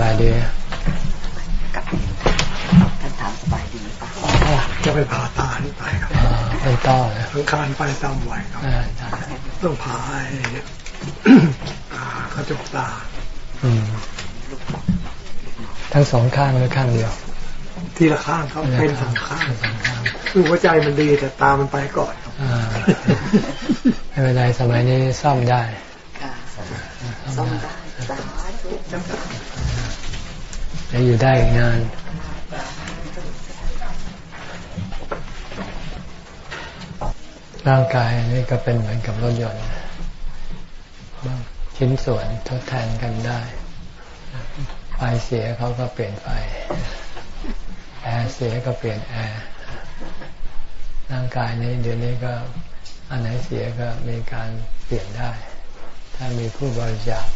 บายดีกับท่านถามสบายดีป่ะจะไปผ่าตานี่ไปครับไปต่อนะทังคารไปตามไหวครับต้องผ่าไอ้กระจกตาทั้งสองข้างหรือข้างเดียว ทีละข้างเขาเป็นสองข้างคือหัวใจมันดีแต่ตามันไปก่อนไม่เป็นไรสมัยนี้ซ่อมได้ซ่อมได้ จะอยู่ได้อีกนานร่างกายนี่ก็เป็นเหมือนกับรถยนต์ชิ้นส่วนทดแทนกันได้ ไฟเสียเขาก็เปลี่ยนไฟ แอร์เสียก็เปลี่ยนแอร์ ร่างกายนี้เดี๋ยวนี้ก็อันไหนเสียก็มีการเปลี่ยนได้ ถ้ามีผู้บริจาค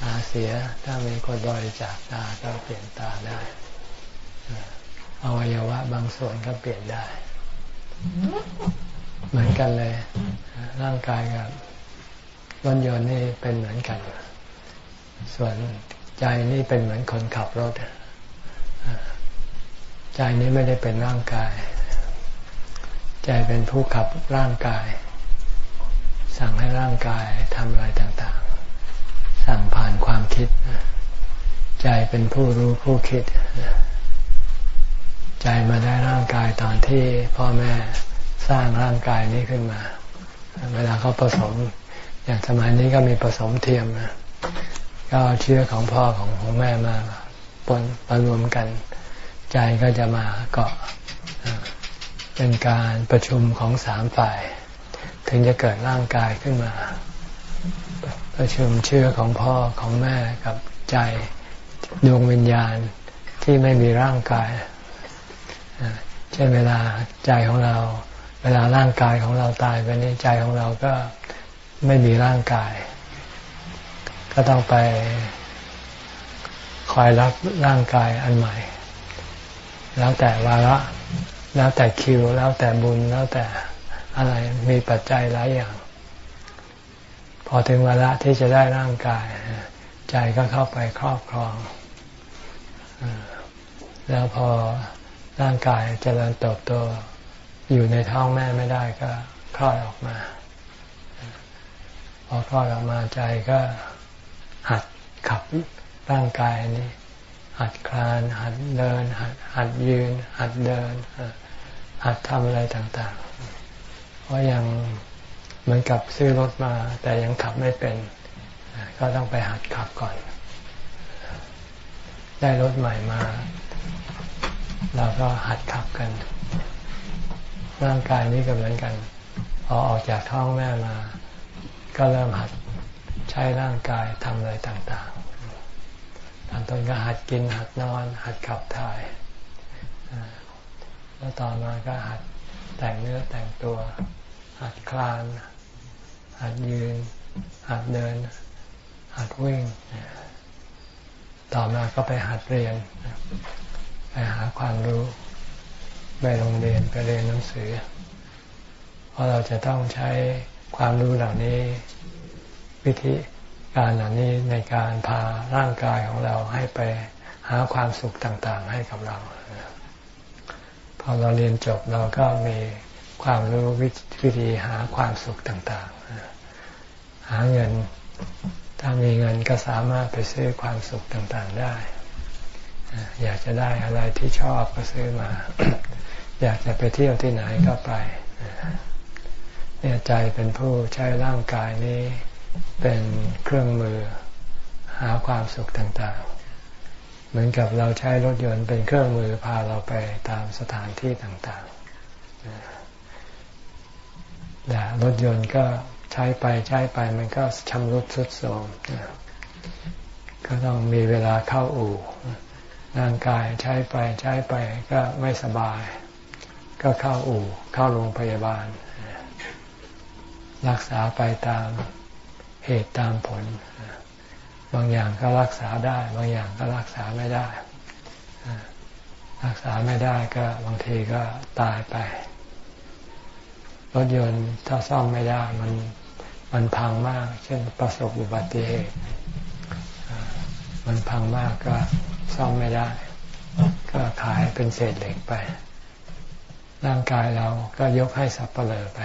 ตาเสียถ้ามีคนบริจาคตาก็เปลี่ยนตาได้อวัยวะบางส่วนก็เปลี่ยนได้ เหมือนกันเลย ร่างกายกับรถยนต์นี่เป็นเหมือนกัน ส่วนใจนี่เป็นเหมือนคนขับรถใจนี้ไม่ได้เป็นร่างกาย ใจเป็นผู้ขับร่างกาย สั่งให้ร่างกายทำอะไรต่าง สั่งผ่านความคิด ใจเป็นผู้รู้ผู้คิด ใจมาได้ร่างกายตอนที่พ่อแม่สร้างร่างกายนี้ขึ้นมา เวลาเขาผสม อย่างสมัยนี้ก็มีผสมเทียมก็เอาเชื้อของพ่อของของแม่มาปนมารวมกัน ใจก็จะมาเกาะเป็นการประชุมของสามฝ่าย ถึงจะเกิดร่างกายขึ้นมา ประชุมเชื่อของพ่อของแม่กับใจดวงวิญญาณที่ไม่มีร่างกายเช่นเวลาใจของเรา เวลาร่างกายของเราตายไปนี้ใจของเราก็ไม่มีร่างกาย ก็ต้องไปคอยรับร่างกายอันใหม่ แล้วแต่วาระแล้วแต่คิว แล้วแต่บุญแล้วแต่อะไรมีปัจจัยหลายอย่าง พอถึงเวลาที่จะได้ร่างกาย ใจก็เข้าไปครอบครอง แล้วพอร่างกายจเจริญเติบโตอยู่ในท้องแม่ไม่ได้ก็คลอดออกมา พอคลอดออกมาใจก็หัดขับร่างกายนี้ หัดคลาน หัดเดิน หัดหัดยืน หัดเดิน หัดทำอะไรต่างๆ เพราะยัง เหมือนกับซื้อรถมา แต่ยังขับไม่เป็น ก็ต้องไปหัดขับก่อน ได้รถใหม่มา เราก็หัดขับกัน ร่างกายนี้ก็เหมือนกันพอออกจากท้องแม่มา ก็เริ่มหัดใช้ร่างกายทำอะไรต่างๆตอนต้นก็หัดกินหัดนอน หัดขับถ่าย แล้วต่อมาก็หัดแต่งเนื้อแต่งตัว หัดคลาน หัดยืน หัดเดิน หัดวิ่ง ต่อมาก็ไปหัดเรียน ไปหาความรู้ ไปโรงเรียนไปเรียนหนังสือ เพราะเราจะต้องใช้ความรู้เหล่านี้ วิธีการเหล่านี้ในการพาร่างกายของเราให้ไปหาความสุขต่างๆ ให้กับเราพอเราเรียนจบเราก็มีความรู้วิธีหาความสุขต่างๆ หาเงิน ถ้ามีเงินก็สามารถไปซื้อความสุขต่างๆได้ อยากจะได้อะไรที่ชอบก็ซื้อมา อยากจะไปเที่ยวที่ไหนก็ไป เนี่ยใจเป็นผู้ใช้ร่างกายนี้เป็นเครื่องมือหาความสุขต่างๆ เหมือนกับเราใช้รถยนต์เป็นเครื่องมือพาเราไปตามสถานที่ต่างๆแต่รถยนต์ก็ ใช้ไปใช้ไปมันก็ชำรุดทรุดโทรมก็ต้องมีเวลาเข้าอู่ร่างกายใช้ไปใช้ไปก็ไม่สบาย ก็เข้าอู่เข้าโรงพยาบาล รักษาไปตามเหตุตามผล บางอย่างก็รักษาได้ บางอย่างก็รักษาไม่ได้ รักษาไม่ได้ก็บางทีก็ตายไป รถยนต์ถ้าซ่อมไม่ได้ มัน มันพังมาก เช่นประสบอุบัติเหตุมันพังมากก็ซ่อมไม่ได้ ก็ขายเป็นเศษเหล็กไป ร่างกายเราก็ยกให้สับเปลือไป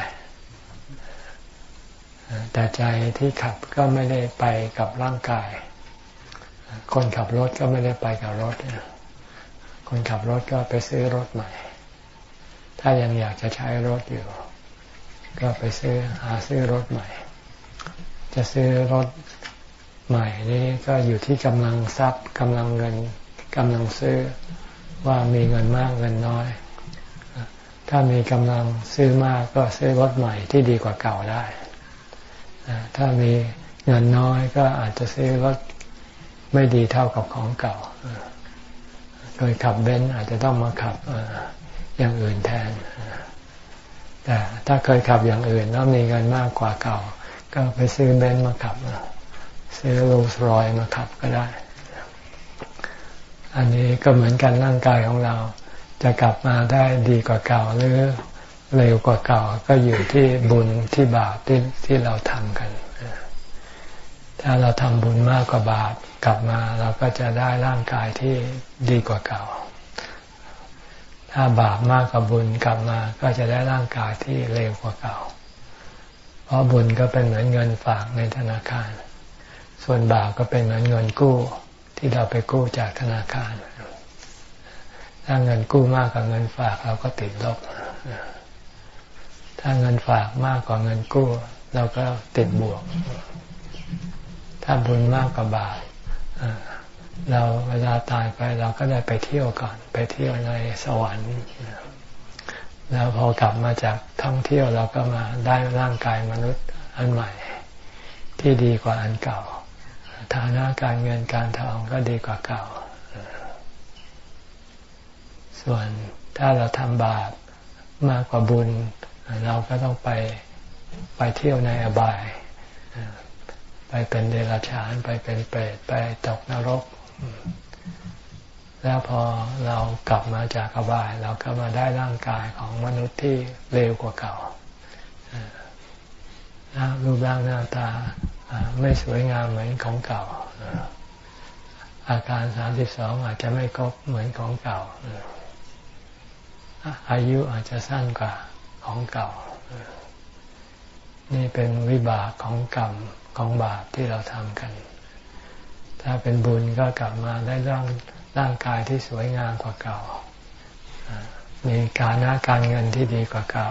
แต่ใจที่ขับก็ไม่ได้ไปกับร่างกาย คนขับรถก็ไม่ได้ไปกับรถ คนขับรถก็ไปซื้อรถใหม่ ถ้ายังอยากจะใช้รถอยู่ ก็ไปซื้อหาซื้อรถใหม่ จะซื้อรถใหม่นี้ก็อยู่ที่กำลังทรัพย์กำลังเงินกำลังซื้อว่ามีเงินมากเงินน้อย ถ้ามีกำลังซื้อมากก็ซื้อรถใหม่ที่ดีกว่าเก่าได้ ถ้ามีเงินน้อยก็อาจจะซื้อรถไม่ดีเท่ากับของเก่าเคยขับเบนซ์อาจจะต้องมาขับอย่างอื่นแทน แต่ถ้าเคยขับอย่างอื่นแล้วมีเงินมากกว่าเก่า ก็ไปซื้อเบนซ์มาขับซื้อโรลส์รอยมาขับก็ได้ อันนี้ก็เหมือนกันร่างกายของเรา จะกลับมาได้ดีกว่าเก่าหรือเร็วกว่าเก่าก็อยู่ที่บุญที่บาปที่ที่เราทำกัน ถ้าเราทำบุญมากกว่าบาปกลับมาเราก็จะได้ร่างกายที่ดีกว่าเก่า ถ้าบาปมากกว่าบุญกลับมา ก็จะได้ร่างกายที่เร็วกว่าเก่า เพราะบุญก็เป็นเหมือนเงินฝากในธนาคาร ส่วนบาปก็เป็นเหมือนเงินกู้ที่เราไปกู้จากธนาคาร ถ้าเงินกู้มากกว่าเงินฝากเราก็ติดลบ ถ้าเงินฝากมากกว่าเงินกู้ เราก็ติดบวก ถ้าบุญมากกว่าบาปเราเวลาตายไปเราก็ได้ไปเที่ยวก่อน ไปเที่ยวในสวรรค์ แล้วพอกลับมาจากท่องเที่ยวเราก็มาได้ร่างกายมนุษย์อันใหม่ ที่ดีกว่าอันเก่า ฐานะการเงินการทองก็ดีกว่าเก่า ส่วนถ้าเราทำบาปมากกว่าบุญ เราก็ต้องไปไปเที่ยวในอบาย ไปเป็นเดรัจฉาน ไปเป็นเปรตไปตกนรก แล้วพอเรากลับมาจากอบาย เราก็มาได้ร่างกายของมนุษย์ที่เร็วกว่าเก่ารูปร่างหน้าตาไม่สวยงามเหมือนของเก่า อาการสามสิบสองอาจจะไม่ครบเหมือนของเก่า อายุอาจจะสั้นกว่าของเก่า นี่เป็นวิบากของกรรมของบาปที่เราทำกัน ถ้าเป็นบุญก็กลับมาได้ร่าง ร่างกายที่สวยงามกว่าเก่า มีการนาการเงินที่ดีกว่าเก่า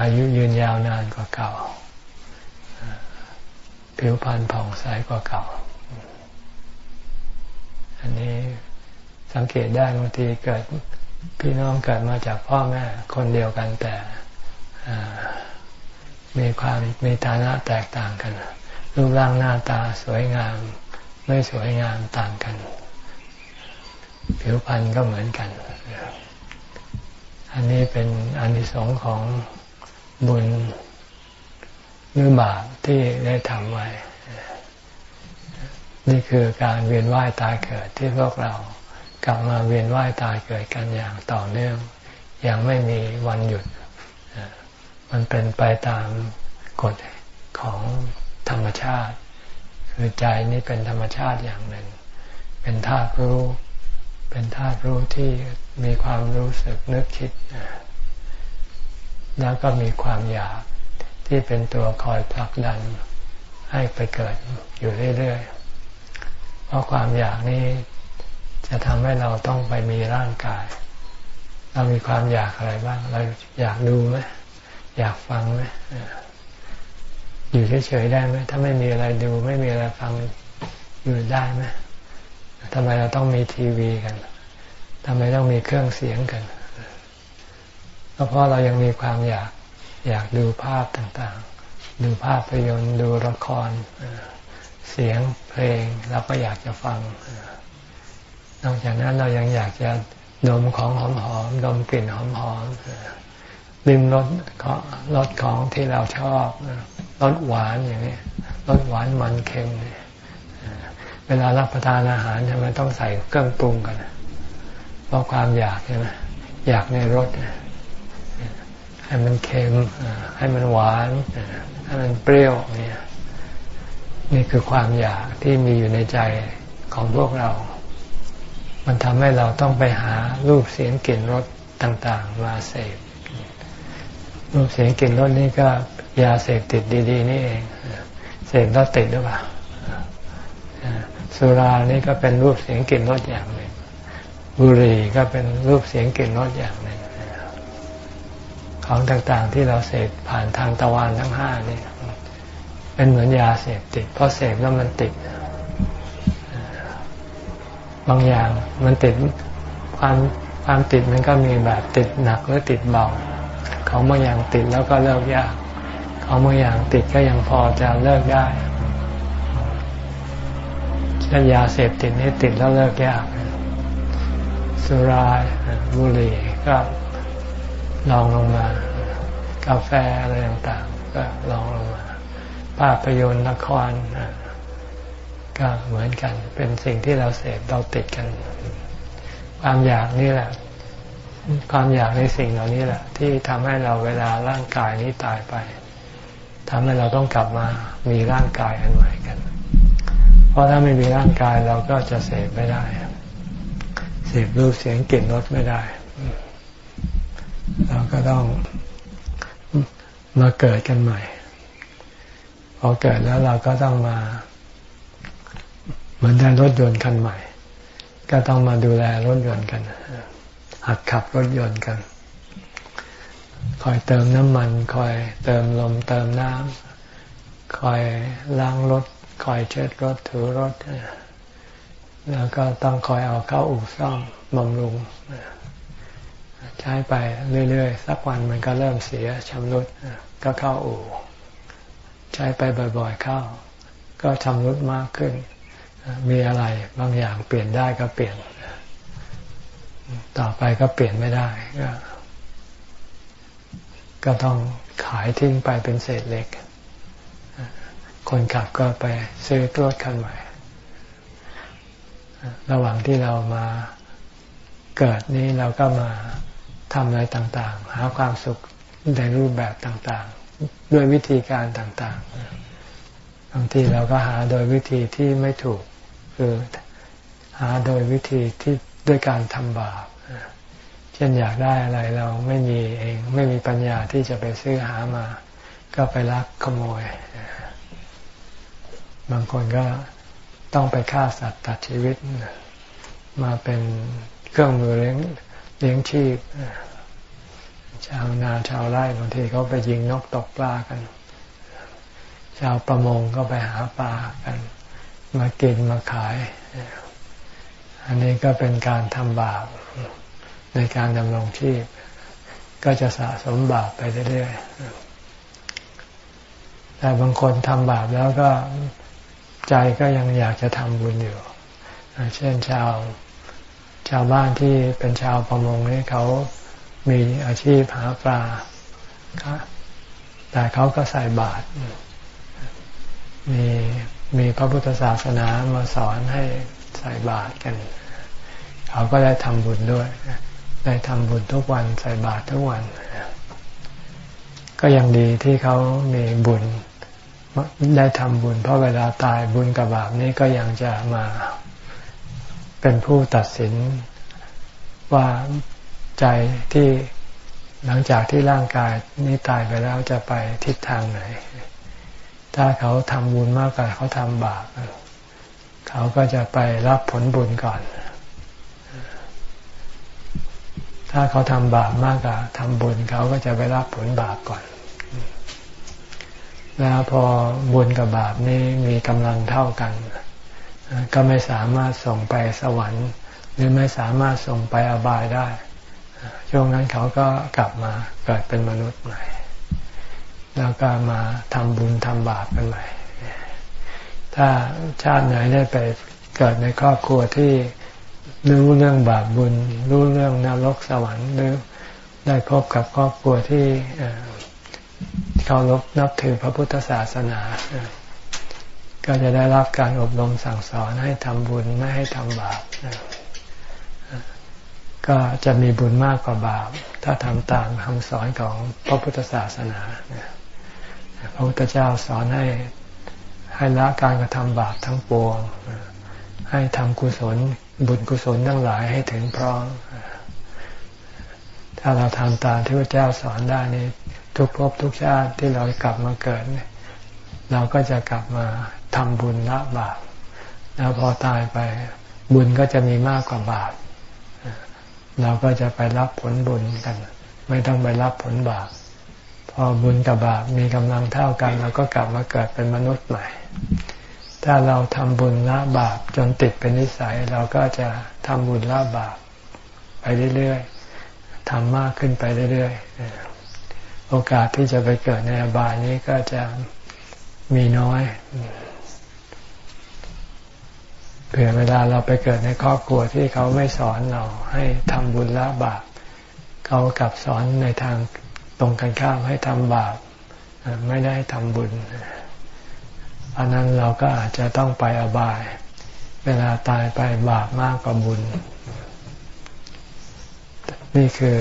อายุยืนยาวนานกว่าเก่า ผิวพรรณผ่องใสกว่าเก่า อันนี้สังเกตได้บางทีเกิดพี่น้องเกิดมาจากพ่อแม่คนเดียวกันแต่มีความมีฐานะแตกต่างกัน รูปร่างหน้าตาสวยงาม ไม่สวยงามต่างกัน ผิวพรรณก็เหมือนกัน อันนี้เป็นอันที่สองของบุญหรือบาปที่ได้ทำไว้ นี่คือการเวียนว่ายตายเกิดที่พวกเรากลับมาเวียนว่ายตายเกิดกันอย่างต่อเนื่อง อย่างไม่มีวันหยุด มันเป็นไปตามกฎของธรรมชาติ คือใจนี้เป็นธรรมชาติอย่างหนึ่ง เป็นธาตุรู้ เป็นธาตุรู้ที่มีความรู้สึกนึกคิด แล้วก็มีความอยากที่เป็นตัวคอยผลักดันให้ไปเกิดอยู่เรื่อยๆ เพราะความอยากนี้จะทำให้เราต้องไปมีร่างกาย เรามีความอยากอะไรบ้าง เราอยากดูไหมอยากฟังไหม อยู่เฉยๆได้ไหมถ้าไม่มีอะไรดูไม่มีอะไรฟังอยู่ได้ไหมทำไมเราต้องมีทีวีกันทำไมต้องมีเครื่องเสียงกันก็เพราะเรายังมีความอยากอยากดูภาพต่างๆ ดูภาพยนตร์ดูละคร เสียงเพลงเราก็อยากจะฟัง นอกจากนั้นเรายังอยากจะดมของหอมๆดมกลิ่นหอมๆลิมรสรสของที่เราชอบ รสหวานอย่างนี้รสหวานมันเค็มเวลารับประทานอาหารทำไมต้องใส่เครื่องปรุงกันเพราะความอยากใช่ไหมอยากในรสให้มันเค็มให้มันหวานให้มันเปรี้ยวเนี่ยนี่คือความอยากที่มีอยู่ในใจของพวกเรา มันทำให้เราต้องไปหารูปเสียงกลิ่นรสต่าง ๆ มาเสพรูปเสียงกลิ่นรสนี่ก็ ยาเสพติดดี ๆ นี่เองเสพแล้วติดหรือเปล่าสุรานี่ก็เป็นรูปเสียงกลิ่นรสอย่างหนึ่งบุหรี่ก็เป็นรูปเสียงกลิ่นรสอย่างหนึ่งของต่างๆที่เราเสพผ่านทางตะวันทั้งห้านี่เป็นเหมือนยาเสพติดเพราะเสพแล้วมันติด บางอย่างมันติดความความติดมันก็มีแบบติดหนักหรือติดเบาของบางอย่างติดแล้วก็เลิกยาก ของบางอย่างติดก็ยังพอจะเลิกได้เช่นยาเสพติดนี่ติดแล้วเลิกยาก สุราบุหรี่ก็ลองลงมา กาแฟอะไรต่างๆ ก็ลองลงมา ภาพยนตร์ละครก็เหมือนกัน เป็นสิ่งที่เราเสพเราติดกัน ความอยากนี่แหละ ความอยากในสิ่งเหล่านี้แหละ ที่ทำให้เราเวลาร่างกายนี้ตายไป ทำให้เราต้องกลับมามีร่างกายอันใหม่กัน เพราะถ้าไม่มีร่างกายเราก็จะเสพไม่ได้ เสพรูปเสียงกลิ่นรสไม่ได้ เราก็ต้องมาเกิดกันใหม่ พอเกิดแล้วเราก็ต้องมา เหมือนได้รถยนต์คันใหม่ ก็ต้องมาดูแลรถยนต์กัน หัดขับรถยนต์กัน คอยเติมน้ำมัน คอยเติมลมเติมน้ำคอยล้างรถ คอยเช็ดรถถูรถ แล้วก็ต้องคอยเอาเข้าอู่ซ่อมบำรุง ใช้ไปเรื่อยๆ สักวันมันก็เริ่มเสียชำรุดก็เข้าอู่ ใช้ไปบ่อยๆเข้า ก็ชำรุดมากขึ้น มีอะไรบางอย่างเปลี่ยนได้ก็เปลี่ยน ต่อไปก็เปลี่ยนไม่ได้ก็ ก็ต้องขายทิ้งไปเป็นเศษเล็ก คนขับก็ไปซื้อรถคันใหม่ ระหว่างที่เรามาเกิดนี้เราก็มาทำอะไรต่างๆ หาความสุขในรูปแบบต่างๆ ด้วยวิธีการต่างๆ บางทีเราก็หาโดยวิธีที่ไม่ถูก คือหาโดยวิธีที่ด้วยการทำบาป เช่นอยากได้อะไรเราไม่มีเอง ไม่มีปัญญาที่จะไปซื้อหามา ก็ไปลักขโมย บางคนก็ต้องไปฆ่าสัตว์ตัดชีวิต มาเป็นเครื่องมือเลี้ยงเลี้ยงชีพ ชาวนาชาวไร่บางทีเขาไปยิงนกตกปลากัน ชาวประมงก็ไปหาปลากัน มากินมาขาย อันนี้ก็เป็นการทำบาป ในการดำรงชีพ ก็จะสะสมบาปไปเรื่อยๆแต่บางคนทำบาปแล้วก็ใจก็ยังอยากจะทำบุญอยู่ เช่นชาวชาวบ้านที่เป็นชาวประมงนี่เขามีอาชีพหาปลาแต่เขาก็ใส่บาตรมีมีพระพุทธศาสนามาสอนให้ใส่บาตรกัน เขาก็ได้ทำบุญด้วย ได้ทำบุญทุกวันใส่บาตรทุกวัน ก็ยังดีที่เขามีบุญได้ทำบุญ เพราะเวลาตายบุญกับบาปนี้ก็ยังจะมาเป็นผู้ตัดสินว่าใจที่หลังจากที่ร่างกายนี้ตายไปแล้วจะไปทิศทางไหน ถ้าเขาทำบุญมากกว่าเขาทำบาปเขาก็จะไปรับผลบุญก่อน ถ้าเขาทำบาปมากกว่าทำบุญเขาก็จะไปรับผลบาปก่อน แล้วพอบุญกับบาปนี้มีกำลังเท่ากัน ก็ไม่สามารถส่งไปสวรรค์ หรือไม่สามารถส่งไปอบายได้ ช่วงนั้นเขาก็กลับมาเกิดเป็นมนุษย์ใหม่ แล้วก็มาทำบุญทำบาปกันใหม่ ถ้าชาติไหนได้ไปเกิดในครอบครัวที่ รู้เรื่องบาปบุญ รู้เรื่องนรกสวรรค์หรือได้พบกับครอบครัวที่เคารพนับถือพระพุทธศาสนา ก็จะได้รับการอบรมสั่งสอนให้ทำบุญไม่ให้ทำบาปก็จะมีบุญมากกว่าบาป ถ้าทำตามคำสอนของพระพุทธศาสนาพระพุทธเจ้าสอนให้ให้ให้ละการกระทำบาปทั้งปวงให้ทำกุศล บุญกุศลทั้งหลายให้ถึงพร้อม ถ้าเราทำตามที่พระเจ้าสอนได้นี่ทุกภพทุกชาติที่เรากลับมาเกิดเราก็จะกลับมาทำบุญละบาปแล้วพอตายไปบุญก็จะมีมากกว่าบาปเราก็จะไปรับผลบุญกัน ไม่ต้องไปรับผลบาป พอบุญกับบาปมีกำลังเท่ากันเราก็กลับมาเกิดเป็นมนุษย์ใหม่ ถ้าเราทำบุญละบาปจนติดเป็นนิสัย เราก็จะทำบุญละบาปไปเรื่อยๆทำมากขึ้นไปเรื่อยๆ โอกาสที่จะไปเกิดในอบายนี้ก็จะมีน้อยเผื่อเวลาเราไปเกิดในครอบครัวที่เขาไม่สอนเราให้ทำบุญละบาปเขากลับสอนในทางตรงกันข้ามให้ทำบาปไม่ได้ทำบุญ อันนั้นเราก็อาจจะต้องไปอบาย เวลาตายไปบาปมากกว่าบุญ นี่คือ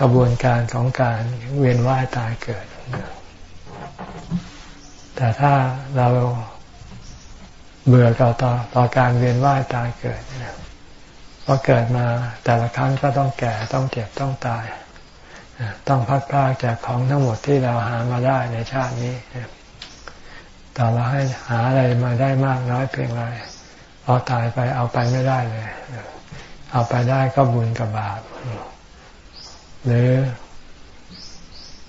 ขบวนการของการเวียนว่ายตายเกิด แต่ถ้าเราเบื่อต่อต่อต่อการเวียนว่ายตายเกิดเพราะเกิดมาแต่ละครั้งก็ต้องแก่ต้องเจ็บต้องตาย ต้องพัดพลากจากของทั้งหมดที่เราหามาได้ในชาตินี้ ต่เราให้หาอะไรมาได้มากน้อยเพียงไรพอตายไปเอาไปไม่ได้เลย เอาไปได้ก็บุญกับบาป หรือ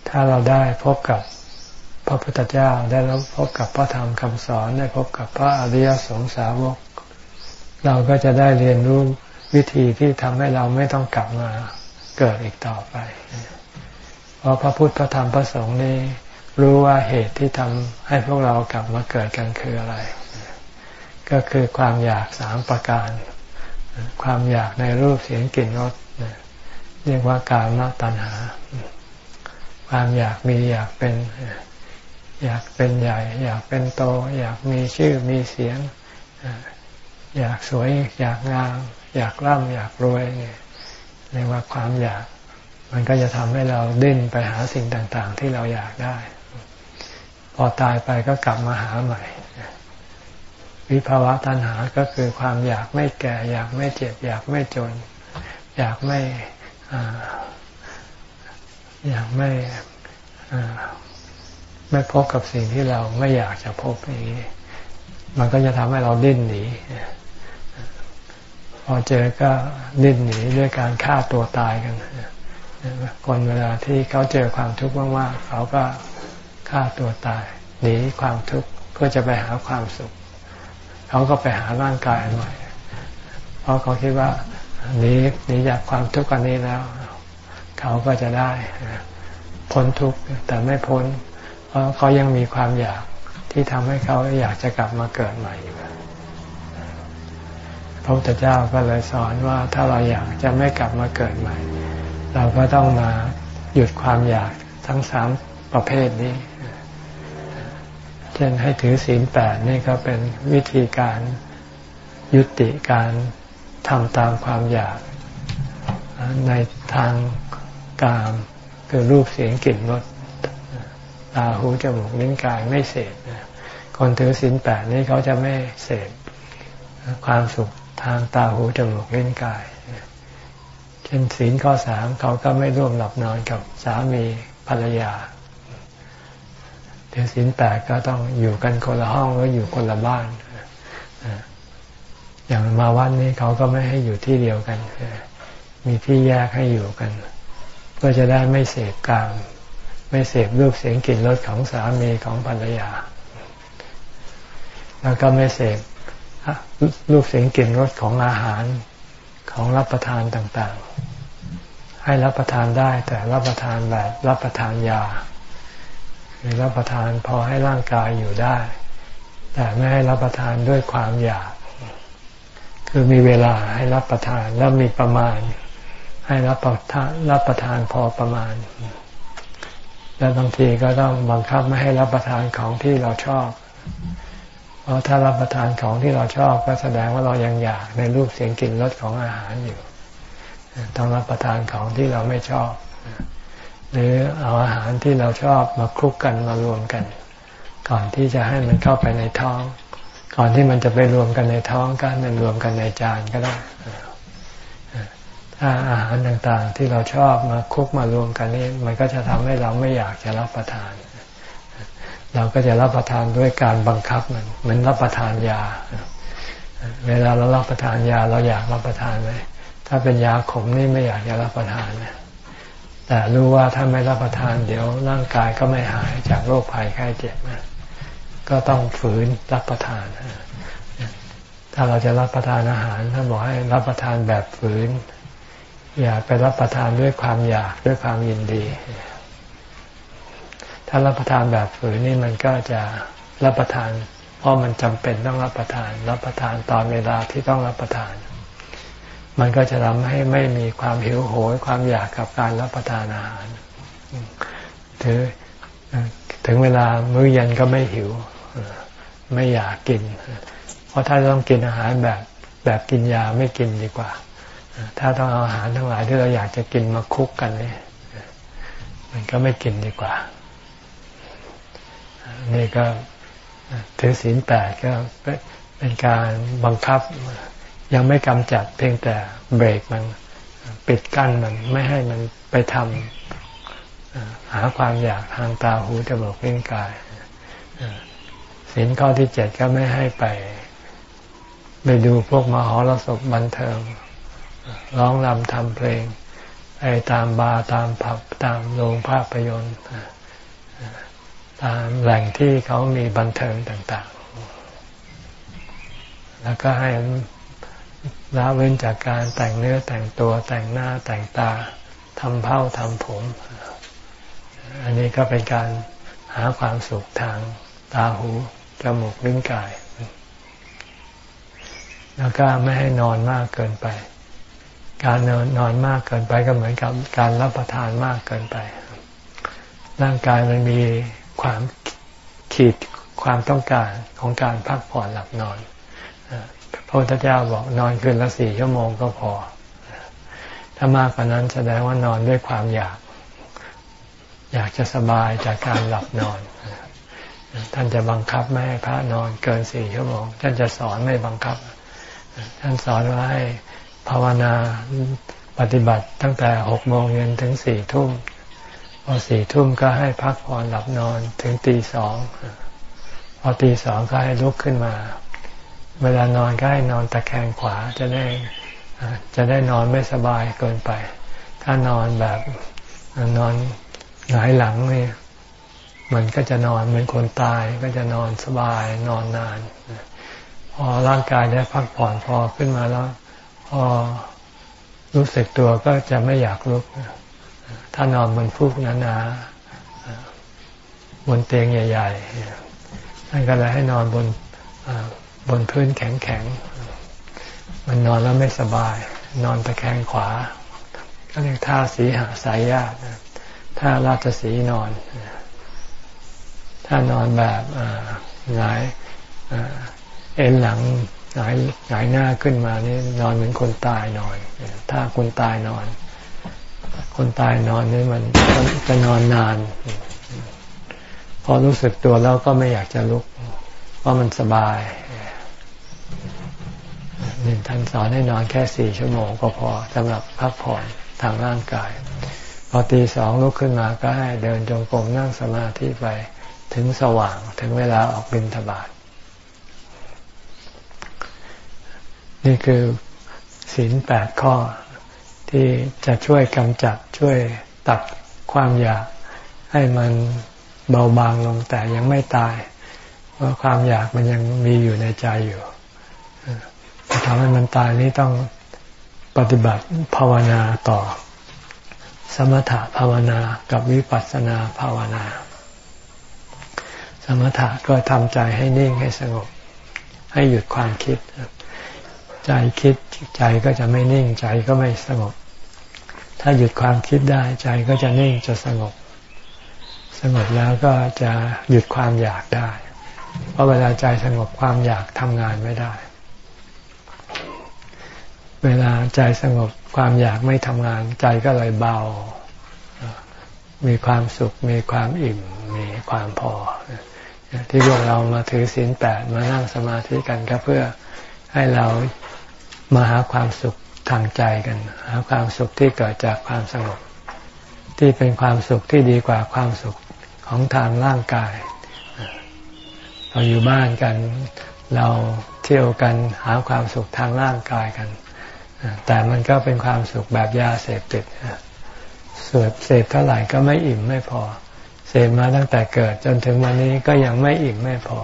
ถ้าเราได้พบกับพระพุทธเจ้าได้แล้วพบกับพระธรรมคำสอนได้พบกับพระอริยสงสาวก เราก็จะได้เรียนรู้วิธีที่ทำให้เราไม่ต้องกลับมาเกิดอีกต่อไป เพราะพระพุทธพระธรรมพระสงฆ์นี่ รู้ว่าเหตุที่ทำให้พวกเรากลับมาเกิดกันคืออะไร ก็คือความอยากสามประการ ความอยากในรูปเสียงกลิ่นรสเรียกว่าการมาตัณหา ความอยากมีอยากเป็น อยากเป็นใหญ่ อยากเป็นโต อยากมีชื่อมีเสียง อยากสวย อยากงาม อยากร่ำอยากรวยเนี่ยเรียกว่าความอยาก มันก็จะทำให้เราดิ้นไปหาสิ่งต่าง ๆ ที่เราอยากได้ พอตายไปก็กลับมาหาใหม่ วิภาวะตัณหาก็คือความอยากไม่แก่ อยากไม่เจ็บ อยากไม่จน อยากไม่อยากไม่ไม่พบกับสิ่งที่เราไม่อยากจะพบอย่างนี้ มันก็จะทำให้เราดิ้นหนีพอเจอก็ดิ้นหนีด้วยการฆ่าตัวตายกันคนเวลาที่เขาเจอความทุกข์มากๆเขาก็ ฆ่าตัวตายหนีความทุกข์เพื่อจะไปหาความสุข เขาก็ไปหาร่างกายใหม่เพราะเขาคิดว่าหนีหนีจากความทุกข์อันนี้แล้ว เขาก็จะได้พ้นทุกข์แต่ไม่พ้น เพราะเขายังมีความอยากที่ทำให้เขาอยากจะกลับมาเกิดใหม่อยู่พระพุทธเจ้าก็เลยสอนว่าถ้าเราอยากจะไม่กลับมาเกิดใหม่ เราก็ต้องมาหยุดความอยากทั้งสามประเภทนี้ เช่นให้ถือศีลแปดนี่ก็เป็นวิธีการยุติการทำตามความอยาก ในทางกามคือรูปเสียงกลิ่นรสตาหูจมูกลิ้นกายไม่เสพคนถือศีลแปดนี่เขาจะไม่เสพความสุขทางตาหูจมูกลิ้นกาย เช่นศีลข้อสามเขาก็ไม่ร่วมหลับนอนกับสามีภรรยา ถือศีลแปดก็ต้องอยู่กันคนละห้องหรืออยู่คนละบ้านอย่างมาวันนี้เขาก็ไม่ให้อยู่ที่เดียวกัน มีที่แยกให้อยู่กัน เพื่อจะได้ไม่เสพกาม ไม่เสพรูปเสียงกลิ่นรสของสามีของภรรยา แล้วก็ไม่เสพรูปเสียงกลิ่นรสของอาหารของรับประทานต่างๆ ให้รับประทานได้แต่รับประทานแบบรับประทานยา หรือรับประทานพอให้ร่างกายอยู่ได้ แต่ไม่ให้รับประทานด้วยความอยาก คือมีเวลาให้รับประทานแล้วมีประมาณ ให้รับประทานรับประทานพอประมาณ และบางทีก็ต้องบังคับไม่ให้รับประทานของที่เราชอบ เพราะถ้ารับประทานของที่เราชอบก็แสดงว่าเรายังอยากในรูปเสียงกลิ่นรสของอาหารอยู่ ต้องรับประทานของที่เราไม่ชอบ หรือเอาอาหารที่เราชอบมาคลุกกันมารวมกัน ก่อนที่จะให้มันเข้าไปในท้อง ก่อนที่มันจะไปรวมกันในท้องก็มันรวมกันในจานก็ได้ถ้าอาหารต่างๆที่เราชอบมาคลุกมารวมกันนี่มันก็จะทำให้เราไม่อยากจะรับประทาน เราก็จะรับประทานด้วยการบังคับมันเหมือนรับประทานยา เวลาเรารับประทานยาเราอยากรับประทานไหมถ้าเป็นยาขมนี่ไม่อยากจะรับประทานนะ แต่รู้ว่าถ้าไม่รับประทานเดี๋ยวร่างกายก็ไม่หายจากโรคภัยไข้เจ็บก็ต้องฝืนรับประทาน ถ้าเราจะรับประทานอาหารท่านบอกให้รับประทานแบบฝืน อย่าไปรับประทานด้วยความอยากด้วยความยินดี ถ้ารับประทานแบบฝืนนี่มันก็จะรับประทาน เพราะมันจำเป็นต้องรับประทาน รับประทานตอนเวลาที่ต้องรับประทาน มันก็จะทำให้ไม่มีความหิวโหยความอยากกับการรับประทานอาหารถือถึงเวลามื้อเย็นก็ไม่หิว ไม่อยากกิน เพราะถ้าต้องกินอาหารแบบแบบกินยาไม่กินดีกว่า ถ้าต้องเอาอาหารทั้งหลายที่เราอยากจะกินมาคุกกันนี่มันก็ไม่กินดีกว่า นี่ก็ถือศีลแปดก็เป็นการบังคับ ยังไม่กำจัดเพียงแต่เบรกมันปิดกั้นมันไม่ให้มันไปทำหาความอยากทางตาหูจมูกลิ้นกายศีลข้อที่เจ็ดก็ไม่ให้ไป ไปดูพวกมหรสพบันเทิงร้องรำทำเพลงไปตามบาร์ตามผับตามโรงภาพยนตร์ตามแหล่งที่เขามีบันเทิงต่าง ๆ แล้วก็ให้ ละเว้นจากการแต่งเนื้อแต่งตัวแต่งหน้าแต่งตาทำเผ้าทำผม อันนี้ก็เป็นการหาความสุขทางตาหูจมูกลิ้นกาย แล้วก็ไม่ให้นอนมากเกินไป การนอนนอนมากเกินไปก็เหมือนกับการรับประทานมากเกินไป ร่างกายมันมีความขีดความต้องการของการพักผ่อนหลับนอน ระพุทธเจ้าบอกนอนคืนละสี่ชั่วโมงก็พอ ถ้ามากกว่านั้นแสดงว่านอนด้วยความอยาก อยากจะสบายจากการหลับนอน ท่านจะบังคับไม่ให้พระนอนเกินสี่ชั่วโมง ท่านจะสอนไม่บังคับ ท่านสอนว่าให้ภาวนาปฏิบัติตั้งแต่หกโมงเย็นถึงสี่ทุ่ม พอสี่ทุ่มก็ให้พักผ่อนหลับนอนถึงตีสอง พอตีสองก็ให้ลุกขึ้นมา เวลานอนก็ให้นอนตะแคงขวาจะได้จะได้นอนไม่สบายเกินไป ถ้านอนแบบนอนหงายหลังเนี่ยมันก็จะนอนเหมือนคนตายก็จะนอนสบายนอนนาน พอร่างกายได้พักผ่อนพอขึ้นมาแล้ว พอรู้สึกตัวก็จะไม่อยากลุก ถ้านอนบนฟูกหนาๆบนเตียงใหญ่ๆท่านก็เลยให้นอนบน บนพื้นแข็งๆ มันนอนแล้วไม่สบาย นอนตะแคงขวา ก็เรียกท่าสีหาสายญาติท่าราชสีนอน ถ้านอนแบบหงายเอ็นหลังหงายหงายหน้าขึ้นมานี่นอนเหมือนคนตายนอนถ้าคนตายนอน คนตายนอนนี่มันจะนอนนาน พอรู้สึกตัวแล้วก็ไม่อยากจะลุก เพราะมันสบาย นี่ท่านสอนให้นอนแค่สี่ชั่วโมงก็พอสำหรับพักผ่อนทางร่างกาย พอตีสองลุกขึ้นมาก็ให้เดินจงกรมนั่งสมาธิไปถึงสว่างถึงเวลาออกบิณฑบาตนี่คือศีลแปดข้อที่จะช่วยกำจัดช่วยตัดความอยากให้มันเบาบางลงแต่ยังไม่ตาย เพราะความอยากมันยังมีอยู่ในใจอยู่ จะทำให้มันตายนี้ต้องปฏิบัติภาวนาต่อ สมถะภาวนากับวิปัสสนาภาวนา สมถะก็ทำใจให้นิ่งให้สงบ ให้หยุดความคิด ใจคิดใจก็จะไม่นิ่งใจก็ไม่สงบ ถ้าหยุดความคิดได้ใจก็จะนิ่งจะสงบ สงบแล้วก็จะหยุดความอยากได้ เพราะเวลาใจสงบความอยากทำงานไม่ได้ เวลาใจสงบความอยากไม่ทำงาน ใจก็เลยเบา มีความสุข มีความอิ่ม มีความพอ ที่พวกเรามาถือศีลแปดมานั่งสมาธิกันก็เพื่อให้เรามาหาความสุขทางใจกัน หาความสุขที่เกิดจากความสงบ ที่เป็นความสุขที่ดีกว่าความสุขของทางร่างกาย เราอยู่บ้านกัน เราเที่ยวกันหาความสุขทางร่างกายกัน แต่มันก็เป็นความสุขแบบยาเสพติดสวดเสพเท่าไหร่ก็ไม่อิ่มไม่พอ เสพมาตั้งแต่เกิดจนถึงวันนี้ก็ยังไม่อิ่มไม่พอ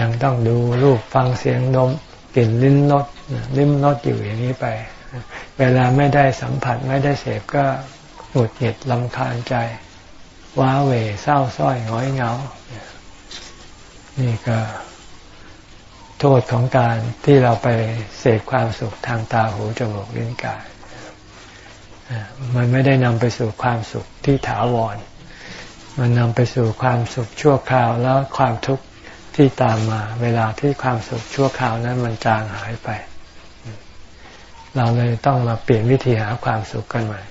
ยังต้องดูรูปฟังเสียงดมกลิ่นลิ้นรสลิ้มรสอยู่อย่างนี้ไป เวลาไม่ได้สัมผัสไม่ได้เสพก็หงุดหงิดลำคาญใจ ว้าเหวเศร้าส้อยง้อยเหงา นี่ก็ โทษของการที่เราไปเสพความสุขทางตาหูจมูกลิ้นกาย มันไม่ได้นำไปสู่ความสุขที่ถาวร มันนำไปสู่ความสุขชั่วคราวแล้วความทุกข์ที่ตามมาเวลาที่ความสุขชั่วคราวนั้นมันจางหายไป เราเลยต้องมาเปลี่ยนวิธีหาความสุขกันใหม่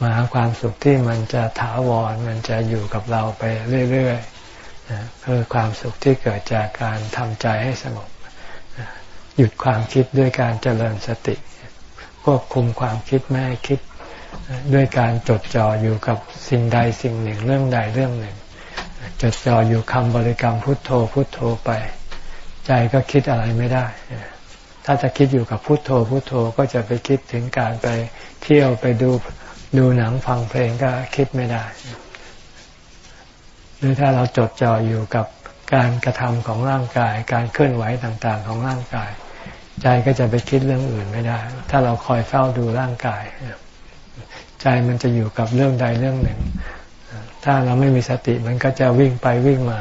มาหาความสุขที่มันจะถาวร มันจะอยู่กับเราไปเรื่อยๆคือความสุขที่เกิดจากการทำใจให้สงบ หยุดความคิดด้วยการเจริญสติ ควบคุมความคิดไม่ให้คิดด้วยการจดจ่ออยู่กับสิ่งใดสิ่งหนึ่งเรื่องใดเรื่องหนึ่ง จดจ่ออยู่คำบริกรรมพุทโธพุทโธไป ใจก็คิดอะไรไม่ได้ ถ้าจะคิดอยู่กับพุทโธพุทโธก็จะไปคิดถึงการไปเที่ยวไปดูดูหนังฟังเพลงก็คิดไม่ได้ หรือถ้าเราจดจ่ออยู่กับการกระทำของร่างกาย การเคลื่อนไหวต่างๆของร่างกาย ใจก็จะไปคิดเรื่องอื่นไม่ได้ ถ้าเราคอยเฝ้าดูร่างกาย ใจมันจะอยู่กับเรื่องใดเรื่องหนึ่ง ถ้าเราไม่มีสติมันก็จะวิ่งไปวิ่งมา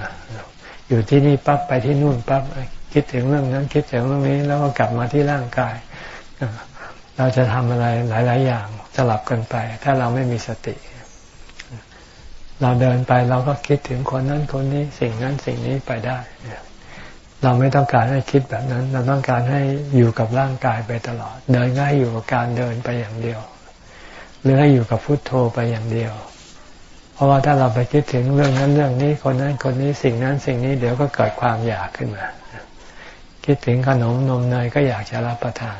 อยู่ที่นี่ปั๊บไปที่นู่นปั๊บคิดถึงเรื่องนั้นคิดถึงเรื่องนี้แล้วก็กลับมาที่ร่างกาย เราจะทำอะไรหลาย ๆ อย่างสลับกันไป ถ้าเราไม่มีสติ เราเดินไปเราก็คิดถึงคนนั้นคนนี้สิ่งนั้นสิ่งนี้ไปได้ เราไม่ต้องการให้คิดแบบนั้น เราต้องการให้อยู่กับร่างกายไปตลอด เดินก็ให้อยู่กับการเดินไปอย่างเดียว หรือให้อยู่กับพุทโธไปอย่างเดียว เพราะว่าถ้าเราไปคิดถึงเรื่องนั้นเรื่องนี้คนนั้นคนนี้สิ่งนั้นสิ่งนี้เดี๋ยวก็เกิดความอยากขึ้นมา คิดถึงขนมนมเนยก็อยากจะรับประทาน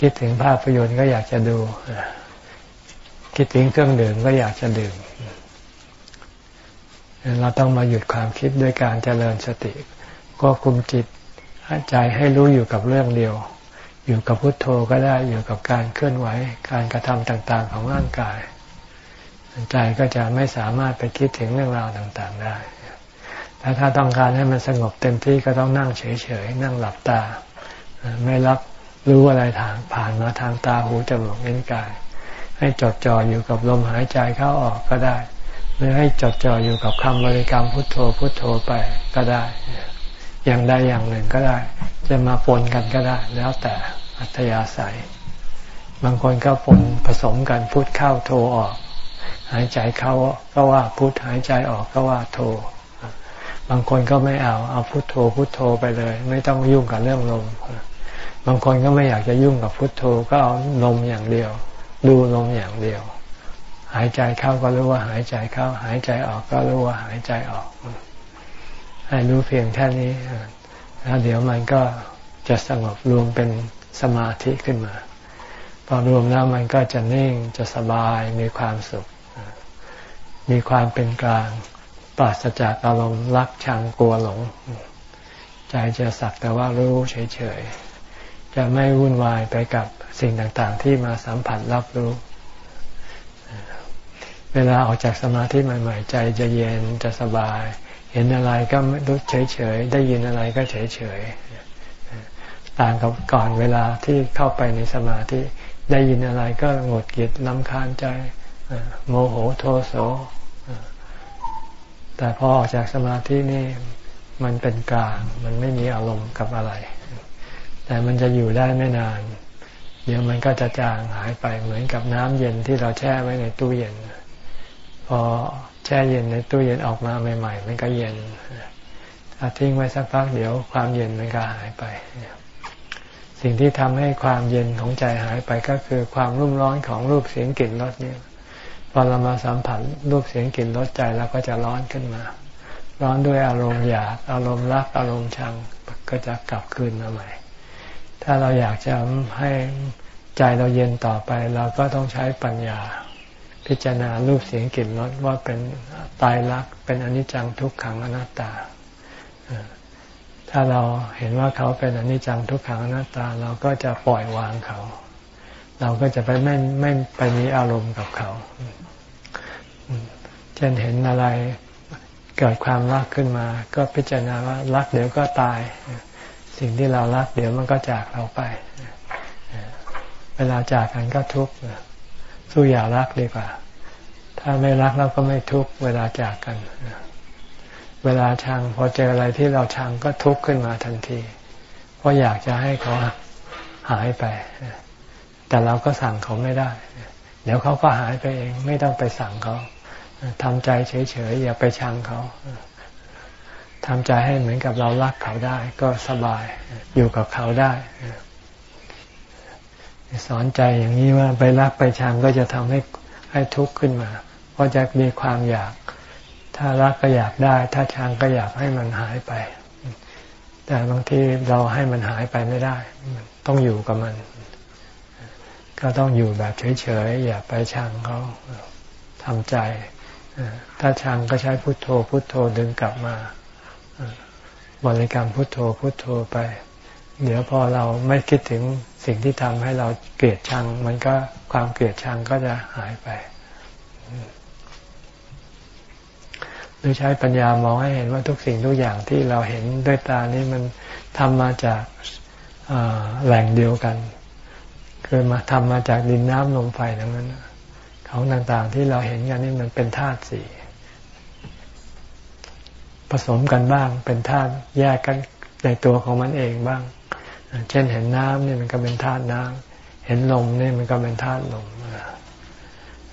คิดถึงภาพยนตร์ก็อยากจะดูคิดถึงเครื่องดื่มก็อยากจะดื่มเราต้องมาหยุดความคิดด้วยการเจริญสติ ควบคุมจิตใจให้รู้อยู่กับเรื่องเดียว อยู่กับพุทโธก็ได้อยู่กับการเคลื่อนไหวการกระทำต่างๆของร่างกาย ใจก็จะไม่สามารถไปคิดถึงเรื่องราวต่างๆได้แต่ถ้าต้องการให้มันสงบเต็มที่ก็ต้องนั่งเฉยๆนั่งหลับตา ไม่รับรู้อะไรทางผ่านมาทางตาหูจมูกนิ้วกาย ให้จดจ่ออยู่กับลมหายใจเข้าออกก็ได้ หรือให้จดจ่ออยู่กับคำบริกรรมพุทโธพุทโธไปก็ได้ อย่างใดอย่างหนึ่งก็ได้ จะมาปนกันก็ได้ แล้วแต่อัธยาศัย บางคนก็ปนผสมกันพุทเข้าโทออก หายใจเข้าก็ว่าพุทหายใจออกก็ว่าโท บางคนก็ไม่เอาเอาพุทโธพุทโธไปเลย ไม่ต้องยุ่งกับเรื่องลมบางคนก็ไม่อยากจะยุ่งกับพุทโธก็เอาลมอย่างเดียว ดูลมอย่างเดียว หายใจเข้าก็รู้ว่าหายใจเข้า หายใจออกก็รู้ว่าหายใจออก ให้รู้เพียงแค่นี้แล้วเดี๋ยวมันก็จะสงบรวมเป็นสมาธิขึ้นมา พอรวมแล้วมันก็จะนิ่งจะสบายมีความสุข มีความเป็นกลาง ปราศจากอารมณ์รักชังกลัวหลง ใจจะสักแต่ว่ารู้เฉยๆ จะไม่วุ่นวายไปกับสิ่งต่างๆ ที่มาสัมผัสรับรู้ เวลาออกจากสมาธิใหม่ ๆ ใจจะเย็นจะสบาย เห็นอะไรก็รู้เฉยๆ ได้ยินอะไรก็เฉยๆ ต่างกับก่อนเวลาที่เข้าไปในสมาธิ ได้ยินอะไรก็หงดเกียดลำคาญใจ โมโหโทโส แต่พอออกจากสมาธินี่มันเป็นกลาง มันไม่มีอารมณ์กับอะไร แต่มันจะอยู่ได้ไม่นาน เดี๋ยวมันก็จะจางหายไปเหมือนกับน้ำเย็นที่เราแช่ไว้ในตู้เย็น พอ แช่เย็นในตู้เย็นออกมาใหม่ ๆ มันก็เย็นถ้าทิ้งไว้สักพักเดี๋ยวความเย็นมันก็หายไป สิ่งที่ทำให้ความเย็นของใจหายไปก็คือความรุ่มร้อนของรูปเสียงกลิ่นรสเนี่ยพอเรามาสัมผัสรูปเสียงกลิ่นรสใจเราก็จะร้อนขึ้นมา ร้อนด้วยอารมณ์อยากอารมณ์รักอารมณ์ชังก็จะกลับคืนมาใหม่ ถ้าเราอยากจะให้ใจเราเย็นต่อไป เราก็ต้องใช้ปัญญา พิจารณารูปเสียงกลิ่นรสว่าเป็นตายรักเป็นอนิจจังทุกขังอนัตตา ถ้าเราเห็นว่าเขาเป็นอนิจจังทุกขังอนัตตา เราก็จะปล่อยวางเขา เราก็จะไปไม่ไม่ไปมีอารมณ์กับเขา เช่นเห็นอะไรเกิดความรักขึ้นมา ก็พิจารณาว่ารักเดี๋ยวก็ตาย สิ่งที่เรารักเดี๋ยวมันก็จากเราไป เวลาจากกันก็ทุกข์สู้อย่ารักดีกว่า ถ้าไม่รักเราก็ไม่ทุกเวลาจากกัน เวลาชังพอเจออะไรที่เราชังก็ทุกข์ขึ้นมาทันที เพราะอยากจะให้เขาหายไป แต่เราก็สั่งเขาไม่ได้ เดี๋ยวเขาก็หายไปเอง ไม่ต้องไปสั่งเขาทำใจเฉยๆอย่าไปชังเขาทำใจให้เหมือนกับเรารักเขาได้ ก็สบายอยู่กับเขาได้สอนใจอย่างนี้ว่าไปรักไปชังก็จะทำให้ให้ทุกข์ขึ้นมา เพราะจะมีความอยาก ถ้ารักก็อยากได้ ถ้าชังก็อยากให้มันหายไป แต่บางทีเราให้มันหายไปไม่ได้ ต้องอยู่กับมัน ก็ต้องอยู่แบบเฉยๆอย่าไปชังเขาทำใจ ถ้าชังก็ใช้พุทโธ พุทโธดึงกลับมาบริกรรมพุทโธพุทโธไป เดี๋ยวพอเราไม่คิดถึงสิ่งที่ทำให้เราเกลียดชัง มันก็ความเกลียดชังก็จะหายไป หรือใช้ปัญญามองให้เห็นว่าทุกสิ่งทุกอย่างที่เราเห็นด้วยตานี้มันทำมาจากแหล่งเดียวกันคือมาทำมาจากดินน้ำลมไฟทั้งนั้นของต่างๆที่เราเห็นกันนี่มันเป็นธาตุสี่ผสมกันบ้าง เป็นธาตุแยกกันในตัวของมันเองบ้าง เช่นเห็นน้ำนี่มันก็เป็นธาตุน้ำเห็นลมนี่มันก็เป็นธาตุลม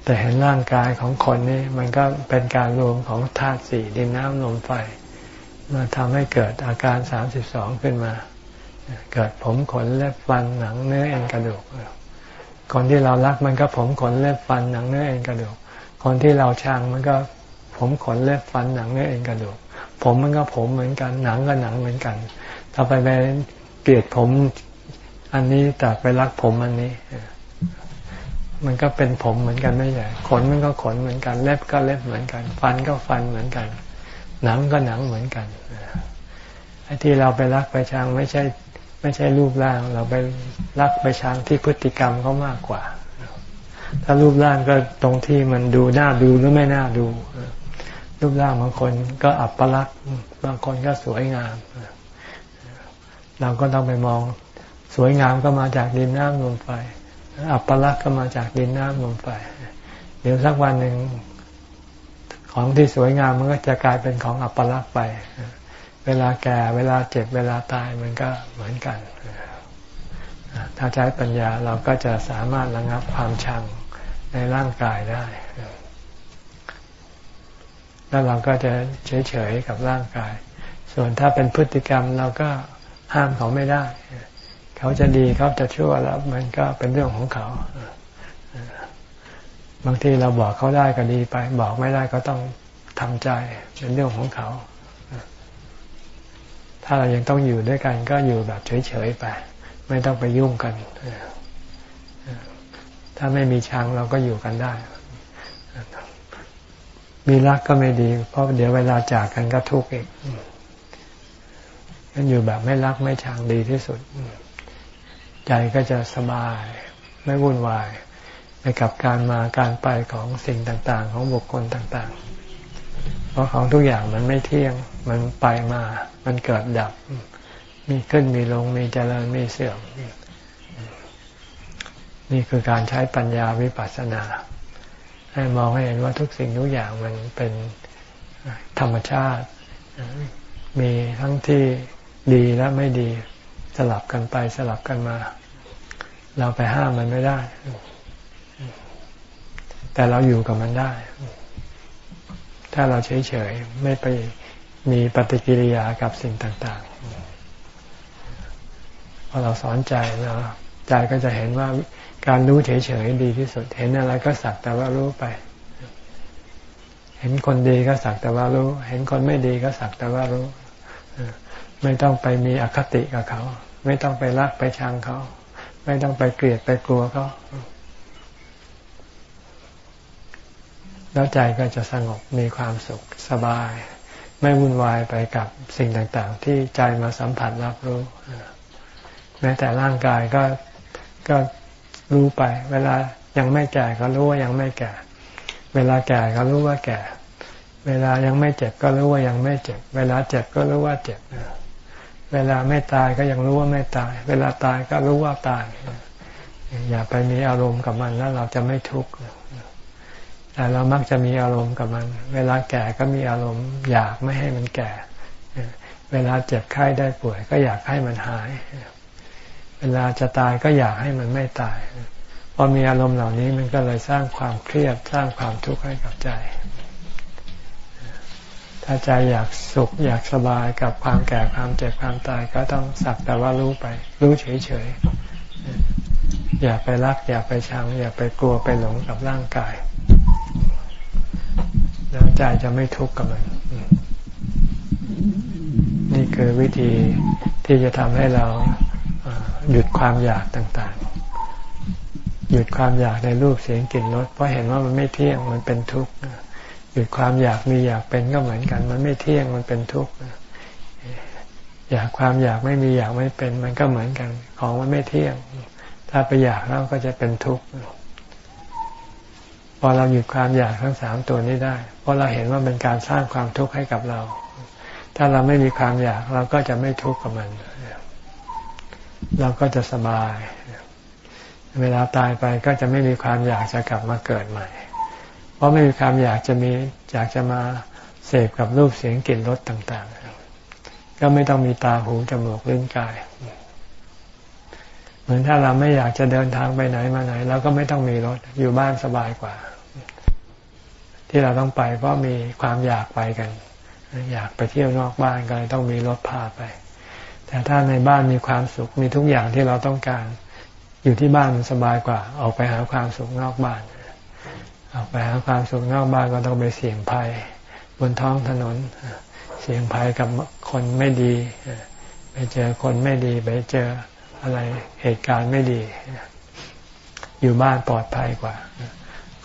แต่เห็นร่างกายของคนนี่มันก็เป็นการรวมของธาตุสี่ดินน้ำลมไฟมาทำให้เกิดอาการสามสิบสองขึ้นมา เกิดผมขนเล็บฟันหนังเนื้อเอ็นกระดูกคนที่เรารักมันก็ผมขนเล็บฟันหนังเนื้อเอ็นกระดูก คนที่เราชังมันก็ผมขนเล็บฟันหนังเนื้อเอ็นกระดูก ผมมันก็ผมเหมือนกันหนังก็หนังเหมือนกัน ถ้าไปไปเกลียดผมอันนี้แต่ไปรักผมอันนี้ มันก็เป็นผมเหมือนกันไม่ใช่ขนมันก็ขนเหมือนกัน เล็บก็เล็บเหมือนกัน ฟันก็ฟันเหมือนกัน หนังก็หนังเหมือนกันไอ้ที่เราไปรักไปชังไม่ใช่ ไม่ใช่รูปร่าง เราไปรักไปชังที่พฤติกรรมเขามากกว่า ถ้ารูปร่างก็ตรงที่มันดูน่าดูหรือไม่น่าดู รูปร่างบางคนก็อับปลักษ์บางคนก็สวยงาม เราก็ต้องไปมอง สวยงามก็มาจากดินน้ำลมไฟ อัปลักษณ์ก็มาจากดินน้ำลมไฟเดี๋ยวสักวันหนึ่งของที่สวยงามมันก็จะกลายเป็นของอัปลักษณ์ไป เวลาแก่เวลาเจ็บเวลาตายมันก็เหมือนกัน ถ้าใช้ปัญญาเราก็จะสามารถระงับความชังในร่างกายได้ แล้วเราก็จะเฉยๆกับร่างกาย ส่วนถ้าเป็นพฤติกรรมเราก็ห้ามเขาไม่ได้ เขาจะดีเขาจะชั่วแล้ว มันก็เป็นเรื่องของเขา บางทีเราบอกเขาได้ก็ดีไป บอกไม่ได้ก็ต้องทำใจเป็นเรื่องของเขา ถ้าเรายังต้องอยู่ด้วยกัน ก็อยู่แบบเฉยๆไป ไม่ต้องไปยุ่งกัน ถ้าไม่มีชังเราก็อยู่กันได้ มีรักก็ไม่ดี เพราะเดี๋ยวเวลาจากกันก็ทุกข์อีกงั้นอยู่แบบไม่รักไม่ชังดีที่สุด ใจก็จะสบาย ไม่วุ่นวาย ไปกับการมาการไปของสิ่งต่างๆ ของบุคคลต่างๆ เพราะของทุกอย่างมันไม่เที่ยงมันไปมา มันเกิดดับ มีขึ้นมีลงมีเจริญมีเสื่อมนี่คือการใช้ปัญญาวิปัสสนา ให้มองให้เห็นว่าทุกสิ่งทุกอย่างมันเป็นธรรมชาติ มีทั้งที่ดีและไม่ดีสลับกันไปสลับกันมา เราไปห้ามมันไม่ได้ แต่เราอยู่กับมันได้ ถ้าเราเฉยๆไม่ไปมีปฏิกิริยากับสิ่งต่างๆพอเราสอนใจแล้วใจก็จะเห็นว่าการรู้เฉยๆดีที่สุด เห็นอะไรก็สักแต่ว่ารู้ไป เห็นคนดีก็สักแต่ว่ารู้ เห็นคนไม่ดีก็สักแต่ว่ารู้ ไม่ต้องไปมีอคติกับเขา ไม่ต้องไปรักไปชังเขา ไม่ต้องไปเกลียดไปกลัวเขาแล้วใจก็จะสงบมีความสุขสบาย ไม่วุ่นวายไปกับสิ่งต่างๆ ที่ใจมาสัมผัสรับรู้แม้แต่ร่างกายก็ก็รู้ไป เวลายังไม่แก่ก็รู้ว่ายังไม่แก่ เวลาแก่ก็รู้ว่าแก่ เวลายังไม่เจ็บก็รู้ว่ายังไม่เจ็บ เวลาเจ็บก็รู้ว่าเจ็บเเวลาไม่ตายก็ยังรู้ว่าไม่ตาย เวลาตายก็รู้ว่าตาย อย่าไปมีอารมณ์กับมันแล้วเราจะไม่ทุกข์แต่เรามักจะมีอารมณ์กับมัน เวลาแก่ก็มีอารมณ์ อยากไม่ให้มันแก่ เวลาเจ็บไข้ได้ป่วย ก็อยากให้มันหาย เวลาจะตายก็อยากให้มันไม่ตาย พอมีอารมณ์เหล่านี้มันก็เลยสร้างความเครียดสร้างความทุกข์ให้กับใจ ถ้าใจอยากสุขอยากสบายกับความแก่ความเจ็บความตายก็ต้องสักแต่ว่ารู้ไป รู้เฉยๆ อย่าไปรัก อย่าไปชัง อย่าไปกลัวไปหลงกับร่างกายแล้วใจจะไม่ทุกข์กับมัน นี่คือวิธีที่จะทำให้เราหยุดความอยากต่างๆ หยุดความอยากในรูปเสียงกลิ่นรสเพราะเห็นว่ามันไม่เที่ยงมันเป็นทุกข์ หยุดความอยากมีอยากเป็นก็เหมือนกัน มันไม่เที่ยงมันเป็นทุกข์อยากความอยากไม่มีอยากไม่เป็น มันก็เหมือนกัน ของมันไม่เที่ยง ถ้าไปอยากแล้วก็จะเป็นทุกข์พอเราหยุดความอยากทั้งสามตัวนี้ได้ เพราะเราเห็นว่าเป็นการสร้างความทุกข์ให้กับเรา ถ้าเราไม่มีความอยากเราก็จะไม่ทุกข์กับมัน เราก็จะสบาย เวลาตายไปก็จะไม่มีความอยากจะกลับมาเกิดใหม่ เพราะไม่มีความอยากจะมีอยากจะมาเสพกับรูปเสียงกลิ่นรสต่าง ๆ ก็ไม่ต้องมีตาหูจมูกลิ้นกาย เหมือนถ้าเราไม่อยากจะเดินทางไปไหนมาไหนเราก็ไม่ต้องมีรถอยู่บ้านสบายกว่า ที่เราต้องไปเพราะมีความอยากไปกัน อยากไปเที่ยวนอกบ้านก็เลยต้องมีรถพาไป แต่ถ้าในบ้านมีความสุขมีทุกอย่างที่เราต้องการ อยู่ที่บ้านมันสบายกว่า ออกไปหาความสุขนอกบ้านออก ไปหาความสุขนอกบ้านก็ต้องไปเสี่ยงภัย บนท้องถนน เสี่ยงภัยกับคนไม่ดี ไปเจอคนไม่ดี ไปเจออะไรเหตุการณ์ไม่ดี อยู่บ้านปลอดภัยกว่า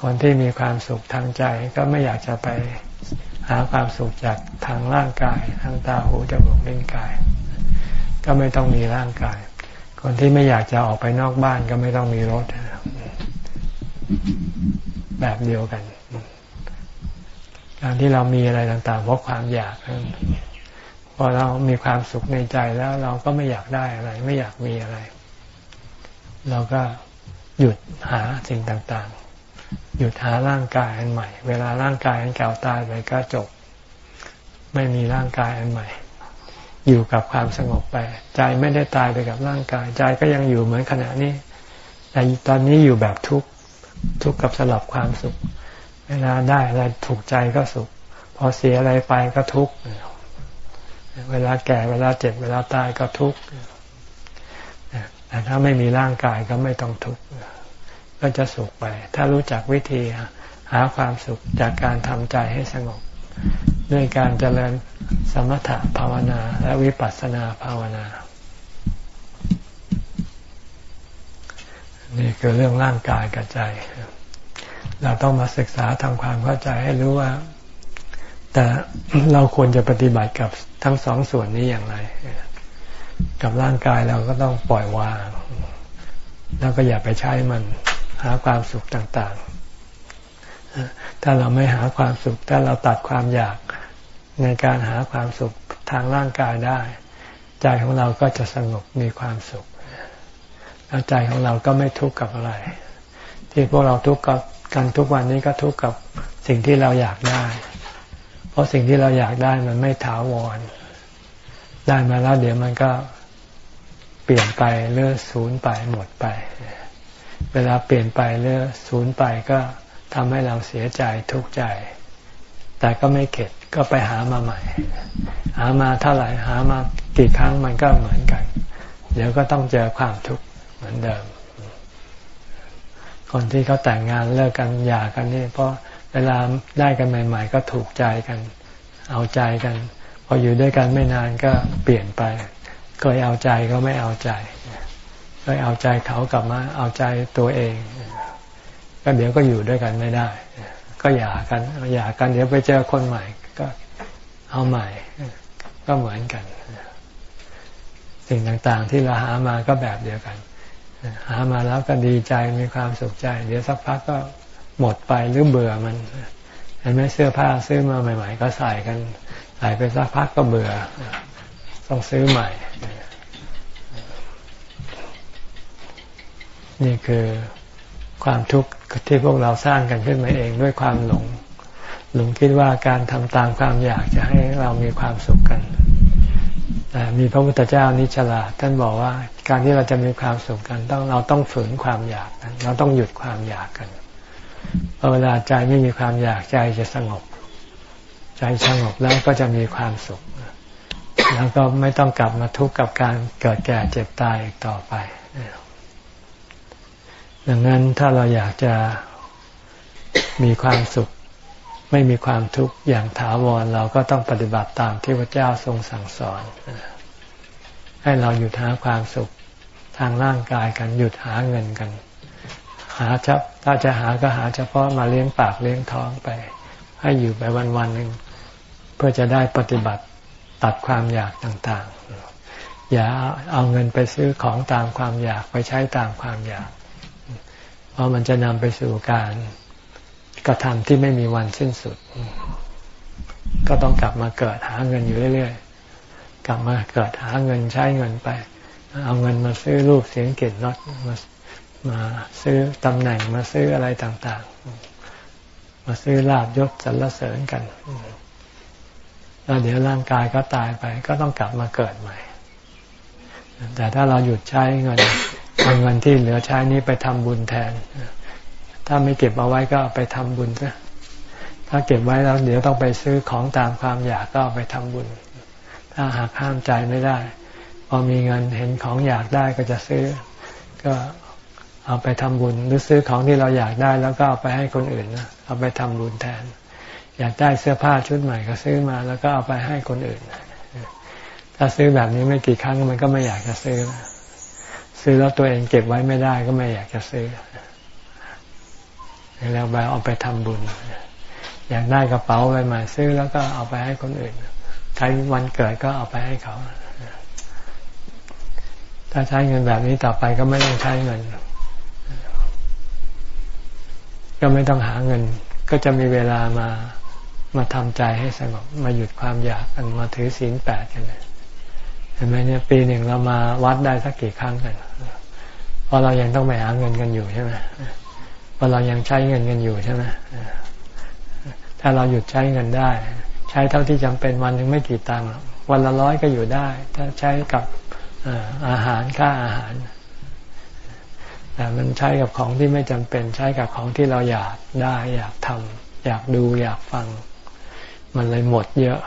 คนที่มีความสุขทางใจก็ไม่อยากจะไปหาความสุขจากทางร่างกาย ทางตาหูจมูกลิ้นกาย ก็ไม่ต้องมีร่างกาย คนที่ไม่อยากจะออกไปนอกบ้านก็ไม่ต้องมีรถ แบบเดียวกัน การที่เรามีอะไรต่างๆเพราะความอยากพอเรามีความสุขในใจแล้ว เราก็ไม่อยากได้อะไร ไม่อยากมีอะไร เราก็หยุดหาสิ่งต่างๆ หยุดหาร่างกายอันใหม่ เวลาร่างกายอันเก่าตายไปก็จบ ไม่มีร่างกายอันใหม่ อยู่กับความสงบไป ใจไม่ได้ตายไปกับร่างกาย ใจก็ยังอยู่เหมือนขณะนี้แต่ตอนนี้อยู่แบบทุกข์ ทุกข์กับสลับความสุข เวลาได้อะไรถูกใจก็สุข พอเสียอะไรไปก็ทุกข์เวลาแก่เวลาเจ็บเวลาตายก็ทุกข์แต่ถ้าไม่มีร่างกายก็ไม่ต้องทุกข์ก็จะสุขไป ถ้ารู้จักวิธีหาความสุขจากการทำใจให้สงบ ด้วยการเจริญสมถะภาวนาและวิปัสสนาภาวนา นี่คือเรื่องร่างกายกับใจ เราต้องมาศึกษาทำความเข้าใจให้รู้ว่า แต่เราควรจะปฏิบัติกับทั้งสองส่วนนี้อย่างไร กับร่างกายเราก็ต้องปล่อยวาง แล้วก็อย่าไปใช้มันหาความสุขต่างๆ ถ้าเราไม่หาความสุข ถ้าเราตัดความอยากในการหาความสุขทางร่างกายได้ ใจของเราก็จะสงบมีความสุข แล้วใจของเราก็ไม่ทุกข์กับอะไร ที่พวกเราทุกข์กับกันทุกวันนี้ก็ทุกข์กับสิ่งที่เราอยากได้ เพราะสิ่งที่เราอยากได้มันไม่ถาวร ได้มาแล้วเดี๋ยวมันก็เปลี่ยนไปเลื่อศูนย์ไปหมดไป เวลาเปลี่ยนไปหรือสูญไปก็ทำให้เราเสียใจทุกข์ใจ แต่ก็ไม่เข็ดก็ไปหามาใหม่ หามาเท่าไหร่หามากี่ครั้งมันก็เหมือนกัน เดี๋ยวก็ต้องเจอความทุกข์ เหมือนเดิม คนที่เขาแต่งงานเลิกกันหย่ากันนี่เพราะเวลาได้กันใหม่ ๆ ก็ถูกใจกัน เอาใจกัน พออยู่ด้วยกันไม่นานก็เปลี่ยนไปเคยเอาใจก็ไม่เอาใจเคยเอาใจเขากลับมาเอาใจตัวเองก็เดี๋ยวก็อยู่ด้วยกันไม่ได้ ก็หย่ากันหย่ากันเดี๋ยวไปเจอคนใหม่ ก็เอาใหม่ ก็เหมือนกัน สิ่งต่างๆที่เราหามาก็แบบเดียวกัน หามาแล้วก็ดีใจมีความสุขใจ เดี๋ยวสักพักก็หมดไปหรือเบื่อมันเห็นไหมเสื้อผ้าซื้อมาใหม่ ๆ ก็ใส่กันใส่ไปสักพักก็เบื่อ ต้องซื้อใหม่ นี่คือความทุกข์ที่พวกเราสร้างกันขึ้นมาเองด้วยความหลง หลงคิดว่าการทำตามความอยากจะให้เรามีความสุขกัน แต่มีพระพุทธเจ้านิชลาท่านบอกว่าการที่เราจะมีความสุขกันต้องเราต้องฝืนความอยากกันเราต้องหยุดความอยากกันเวลาใจไม่มีความอยากใจจะสงบ ใจสงบแล้วก็จะมีความสุข แล้วก็ไม่ต้องกลับมาทุกข์กับการเกิดแก่เจ็บตายอีกต่อไป ดังนั้นถ้าเราอยากจะมีความสุข ไม่มีความทุกข์อย่างถาวรเราก็ต้องปฏิบัติตามที่พระเจ้าทรงสั่งสอน ให้เราหยุดหาความสุขทางร่างกายกันหยุดหาเงินกัน หาเฉถ้าจะหาก็หาเฉพาะมาเลี้ยงปากเลี้ยงท้องไป ให้อยู่ไปวันวันหนึ่งเพื่อจะได้ปฏิบัติตัดความอยากต่างๆ อย่าเอาเงินไปซื้อของตามความอยากไปใช้ตามความอยาก เพราะมันจะนำไปสู่การ กระทำที่ไม่มีวันสิ้นสุด ก็ต้องกลับมาเกิดหาเงินอยู่เรื่อยๆ กลับมาเกิดหาเงินใช้เงินไป เอาเงินมาซื้อรูปเสียงเกลิ่นรสมามาซื้อตำแหน่งมาซื้ออะไรต่างๆ มาซื้อลาบยศสรรเสริญกันแล้วเดี๋ยวร่างกายก็ตายไป ก็ต้องกลับมาเกิดใหม่ แต่ถ้าเราหยุดใช้เงินเอาเงินที่เหลือใช้นี้ไปทำบุญแทน ถ้าไม่เก็บเอาไว้ก็ไปทำบุญซะถ้าเก็บไว้แล้วเดี๋ยวต้องไปซื้อของตามความอยากก็ไปทำบุญ ถ้าหากห้ามใจไม่ได้ พอมีเงินเห็นของอยากได้ก็จะซื้อ ก็เอาไปทำบุญ หรือซื้อของที่เราอยากได้แล้วก็เอาไปให้คนอื่นนะเอาไปทำบุญแทน อยากได้เสื้อผ้าชุดใหม่ก็ซื้อมา แล้วก็เอาไปให้คนอื่น ถ้าซื้อแบบนี้ไม่กี่ครั้งมันก็ไม่อยากจะซื้อ ซื้อแล้วตัวเองเก็บไว้ไม่ได้ก็ไม่อยากจะซื้อ แล้วไปเอาไปทำบุญ อยากได้กระเป๋าใบใหม่ซื้อแล้วก็เอาไปให้คนอื่น ใช้วันเกิดก็เอาไปให้เขา ถ้าใช้เงินแบบนี้ต่อไปก็ไม่ต้องใช้เงิน ก็ไม่ต้องหาเงิน ก็จะมีเวลามามาทำใจให้สงบมาหยุดความอยากกันมาถือศีลแปดกันเห็นไหมเนี่ย ปีหนึ่งเรามาวัดได้สักกี่ครั้งกันเพราะเรายังต้องไปหาเงินกันอยู่ใช่ไหม เพราะเรายังใช้เงินกันอยู่ใช่ไหมถ้าเราหยุดใช้เงินได้ ใช้เท่าที่จำเป็นวันหนึ่งไม่กี่ตังค์วันละร้อยก็อยู่ได้ ถ้าใช้กับอาหารค่าอาหารแต่มันใช้กับของที่ไม่จำเป็น ใช้กับของที่เราอยากได้ อยากทำอยากดูอยากฟัง มันเลยหมดเยอะ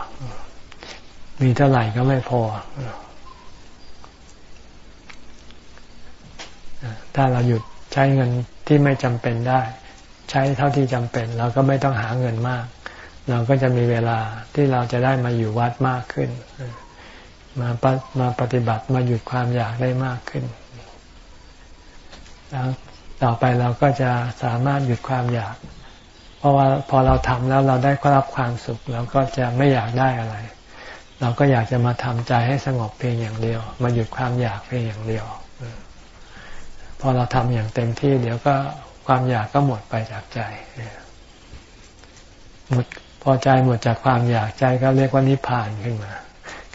มีเท่าไหร่ก็ไม่พอถ้าเราหยุด ใช้เงินที่ไม่จำเป็นได้ ใช้เท่าที่จำเป็น เราก็ไม่ต้องหาเงินมาก เราก็จะมีเวลาที่เราจะได้มาอยู่วัดมากขึ้น มามาปฏิบัติมาหยุดความอยากได้มากขึ้น แล้วต่อไปเราก็จะสามารถหยุดความอยาก เพราะว่าพอเราทำแล้วเราได้รับความสุขเราก็จะไม่อยากได้อะไร เราก็อยากจะมาทำใจให้สงบเพียงอย่างเดียว มาหยุดความอยากเพียงอย่างเดียว พอเราทำอย่างเต็มที่ เดี๋ยวก็ความอยากก็หมดไปจากใจหมดพอใจหมดจากความอยากใจก็เรียกว่านิพพานขึ้นมา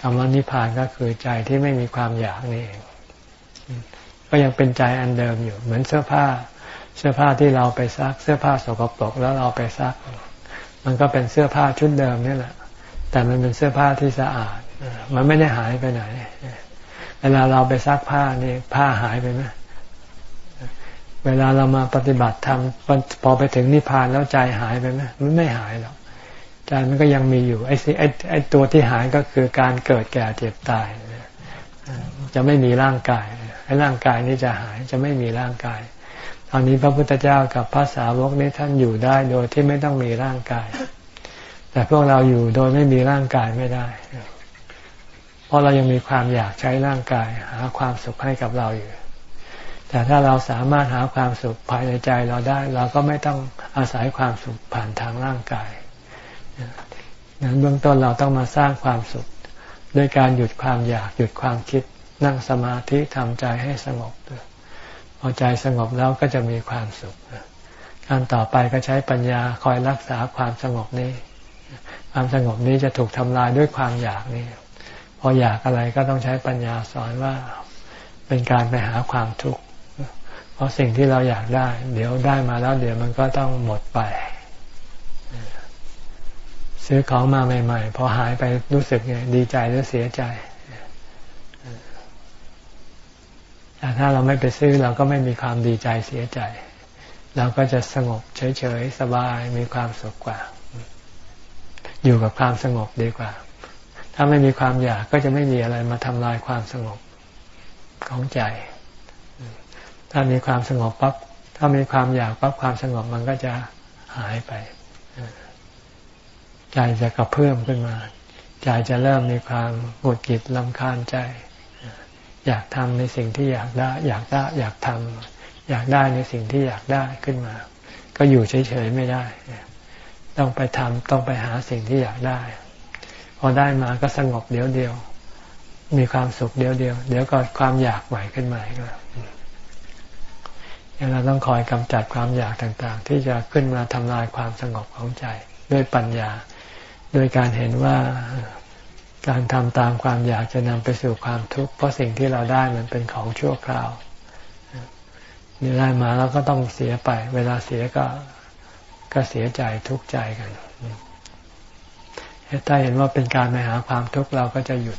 คำว่านิพพานก็คือใจที่ไม่มีความอยากนี่เองก็ยังเป็นใจอันเดิมอยู่ เหมือนเสื้อผ้า เสื้อผ้าที่เราไปซัก เสื้อผ้าสกปรกแล้วเราไปซัก มันก็เป็นเสื้อผ้าชุดเดิมนี่แหละ แต่มันเป็นเสื้อผ้าที่สะอาด มันไม่ได้หายไปไหน เวลาเราไปซักผ้านี่ผ้าหายไปไหม เวลาเรามาปฏิบัติธรรมพอไปถึงนิพพานแล้วใจหายไปไหมมันไม่หายหรอกใจมันก็ยังมีอยู่ไอ้ไอ้ไอ้ตัวที่หายก็คือการเกิดแก่เจ็บตายจะไม่มีร่างกายไอ้ร่างกายนี้จะหายจะไม่มีร่างกายตอนนี้พระพุทธเจ้ากับพระสาวกนี้ท่านอยู่ได้โดยที่ไม่ต้องมีร่างกาย แต่พวกเราอยู่โดยไม่มีร่างกายไม่ได้ เพราะเรายังมีความอยากใช้ร่างกาย หาความสุขให้กับเราอยู่ แต่ถ้าเราสามารถหาความสุขภายในใจเราได้ เราก็ไม่ต้องอาศัยความสุขผ่านทางร่างกายนั้นเบื้องต้นเราต้องมาสร้างความสุขด้วยการหยุดความอยากหยุดความคิดนั่งสมาธิทำใจให้สงบพอใจสงบแล้วก็จะมีความสุขการต่อไปก็ใช้ปัญญาคอยรักษาความสงบนี้ ความสงบนี้จะถูกทำลายด้วยความอยากนี้พออยากอะไรก็ต้องใช้ปัญญาสอนว่าเป็นการไปหาความทุกข์ ราะสิ่งที่เราอยากได้ เดี๋ยวได้มาแล้ว เดี๋ยวมันก็ต้องหมดไป ซื้อของมาใหม่ ๆ พอหายไปรู้สึกไงดีใจหรือเสียใจแต่ถ้าเราไม่ไปซื้อเราก็ไม่มีความดีใจเสียใจ เราก็จะสงบเฉยๆ สบายมีความสุขกว่า อยู่กับความสงบดีกว่า ถ้าไม่มีความอยากก็จะไม่มีอะไรมาทำลายความสงบของใจ ถ้ามีความสงบปั๊บถ้ามีความอยากปั๊บความสงบมันก็จะหายไป ใจจะกระเพื่อมขึ้นมา ใจจะเริ่มมีความหงุดหงิดลำคาญใจ อยากทำในสิ่งที่อยากได้ อยากได้อยากทำอยากได้ในสิ่งที่อยากได้ขึ้นมา ก็อยู่เฉยๆไม่ได้ ต้องไปทำต้องไปหาสิ่งที่อยากได้ พอได้มาก็สงบเดี๋ยวเดียว มีความสุขเดียวเดียว เดี๋ยวก็ความอยากไหวขึ้นมาอีกแล้ว เราต้องคอยกำจัดความอยากต่างๆ ที่จะขึ้นมาทำลายความสงบของใจด้วยปัญญา โดยการเห็นว่าการทำตามความอยากจะนำไปสู่ความทุกข์เพราะสิ่งที่เราได้มันเป็นของชั่วคราวนี่ได้มาแล้วก็ต้องเสียไป เวลาเสียก็ก็เสียใจทุกข์ใจกันถ้าเห็นว่าเป็นการไปหาความทุกข์เราก็จะหยุด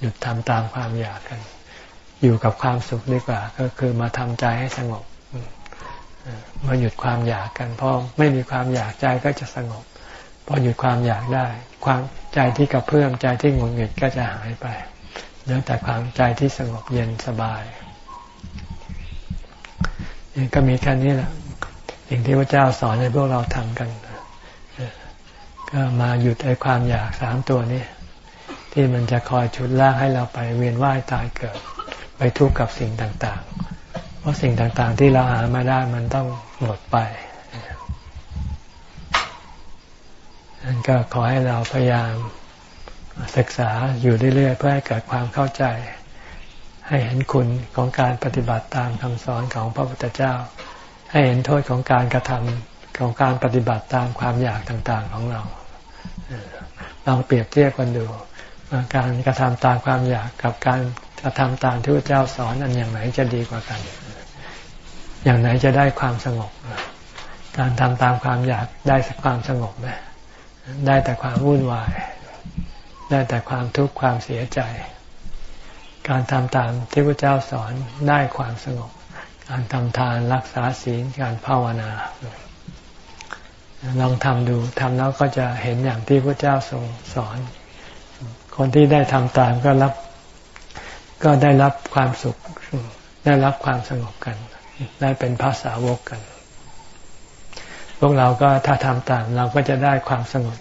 หยุดทำตามความอยากกัน อยู่กับความสุขดีกว่า ก็คือมาทำใจให้สงบ มาหยุดความอยากกันเพราะไม่มีความอยากใจก็จะสงบ พอหยุดความอยากได้ ความใจที่กระเพื่อมใจที่งุนหงิดก็จะหายไปเหลือแต่ความใจที่สงบเย็นสบายนี่ก็มีแค่นี้แหละสิ่งที่พระเจ้าสอนให้พวกเราทำกันก็มาหยุดไอ้ความอยากสามตัวนี้ ที่มันจะคอยชุดลากให้เราไปเวียนว่ายตายเกิด ไปทุกข์กับสิ่งต่างๆ เพราะสิ่งต่างๆที่เราหามาได้มันต้องหมดไปนั่นก็ขอให้เราพยายามศึกษาอยู่เรื่อยๆเพื่อให้เกิดความเข้าใจ ให้เห็นคุณของการปฏิบัติตามคำสอนของพระพุทธเจ้า ให้เห็นโทษของการกระทำของการปฏิบัติตามความอยากต่างๆของเราลองเปรียบเทียบกันดูการกระทำตามความอยากกับการกระทำตามที่พระเจ้าสอนอันอย่างไหนจะดีกว่ากัน อย่างไหนจะได้ความสงบ การทำตามความอยากได้ความสงบไหมได้แต่ความวุ่นวาย ได้แต่ความทุกข์ความเสียใจ การทำตามที่พระเจ้าสอนได้ความสงบ การทำทานรักษาศีลการภาวนา ลองทำดูทำแล้วก็จะเห็นอย่างที่พระเจ้าทรงสอน คนที่ได้ทำตามก็รับ ก็ได้รับความสุข ได้รับความสงบกัน ได้เป็นภาษาวกกัน พวกเราก็ถ้าทำตามเราก็จะได้ความสงบ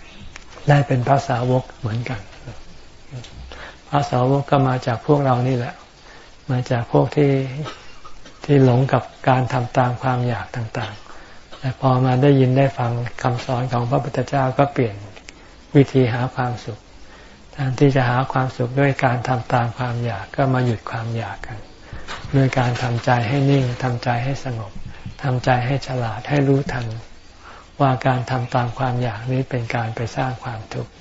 ได้เป็นภาษาวกเหมือนกันภาษาวกก็มาจากพวกเรานี่แหละ มาจากพวกที่ที่หลงกับการทำตามความอยากต่างๆ แต่พอมาได้ยินได้ฟังคำสอนของพระพุทธเจ้าก็เปลี่ยนวิธีหาความสุขแทนที่จะหาความสุขด้วยการทำตามความอยากก็มาหยุดความอยากกัน ด้วยการทำใจให้นิ่งทำใจให้สงบทำใจให้ฉลาดให้รู้ทัน ว่าการทำตามความอยากนี้เป็นการไปสร้างความทุกข์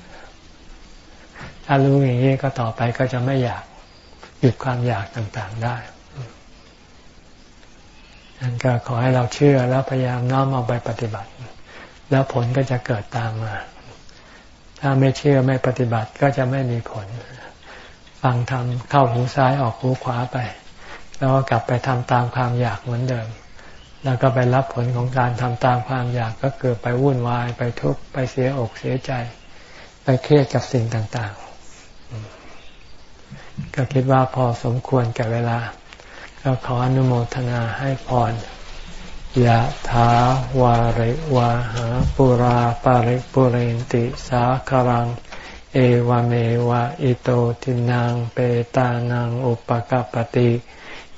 ถ้ารู้อย่างนี้ก็ต่อไปก็จะไม่อยากหยุดความอยากต่างๆได้นั่นก็ขอให้เราเชื่อแล้วพยายามน้อมเอาไปปฏิบัติ แล้วผลก็จะเกิดตามมา ถ้าไม่เชื่อไม่ปฏิบัติก็จะไม่มีผล ฟังทำเข้าหูซ้ายออกหูขวาไป แล้วก็กลับไปทำตามความอยากเหมือนเดิม แล้วก็ไปรับผลของการทำตามความอยากก็เกิดไปวุ่นวายไปทุกข์ไปเสียอกเสียใจ ไปเครียดกับสิ่งต่างๆ ก็คิดว่าพอสมควรแก่เวลา ก็ขออนุโมทนาให้พรยะถาวาริวาหาปุราปาริปุเรนติสาครัง เอวเมวะอิโตทินังเปตานังอุปกปติ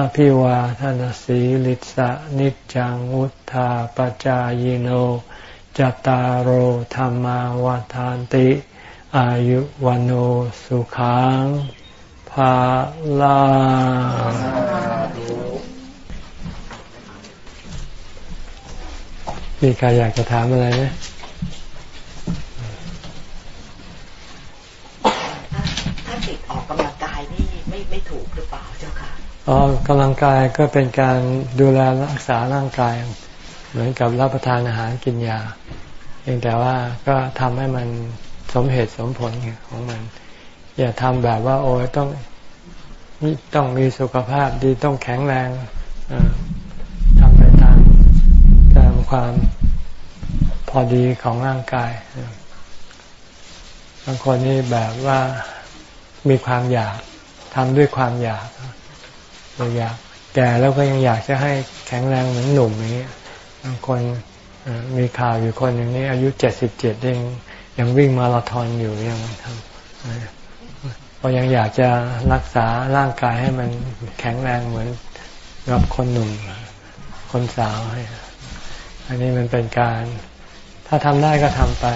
อภิวาทนสีลิสะนิจังวุธาปจายโนจตารโหธรรมาวาทานติ อายุวันโอสุขังภาลามีใครอยากจะถามอะไรไหมถ้าติดออกกำลังกายนี่ไม่ไม่ถูกหรือเปล่า อ๋อกำลังกายก็เป็นการดูแลรักษาร่างกาย เหมือนกับรับประทานอาหารกินยาเพียงแต่ว่าก็ทำให้มันสมเหตุสมผลของมัน อย่าทำแบบว่า โอ้ยต้องต้องมีสุขภาพดีต้องแข็งแรงทำไปตามตามความพอดีของร่างกายบางคนนี่แบบว่ามีความอยากทำด้วยความอยาก เราอยากแก่แล้วก็ยังอยากจะให้แข็งแรงเหมือนหนุ่มอย่างนี้บางคนมีข่าวอยู่คนหนึ่งนี้อายุเจ็ดสิบเจ็ดยังยังวิ่งมาราธอนอยู่ยังทำก็ยังอยากจะรักษาร่างกายให้มันแข็งแรงเหมือนกับคนหนุ่ม คนสาวอันนี้มันเป็นการ ถ้าทำได้ก็ทำไป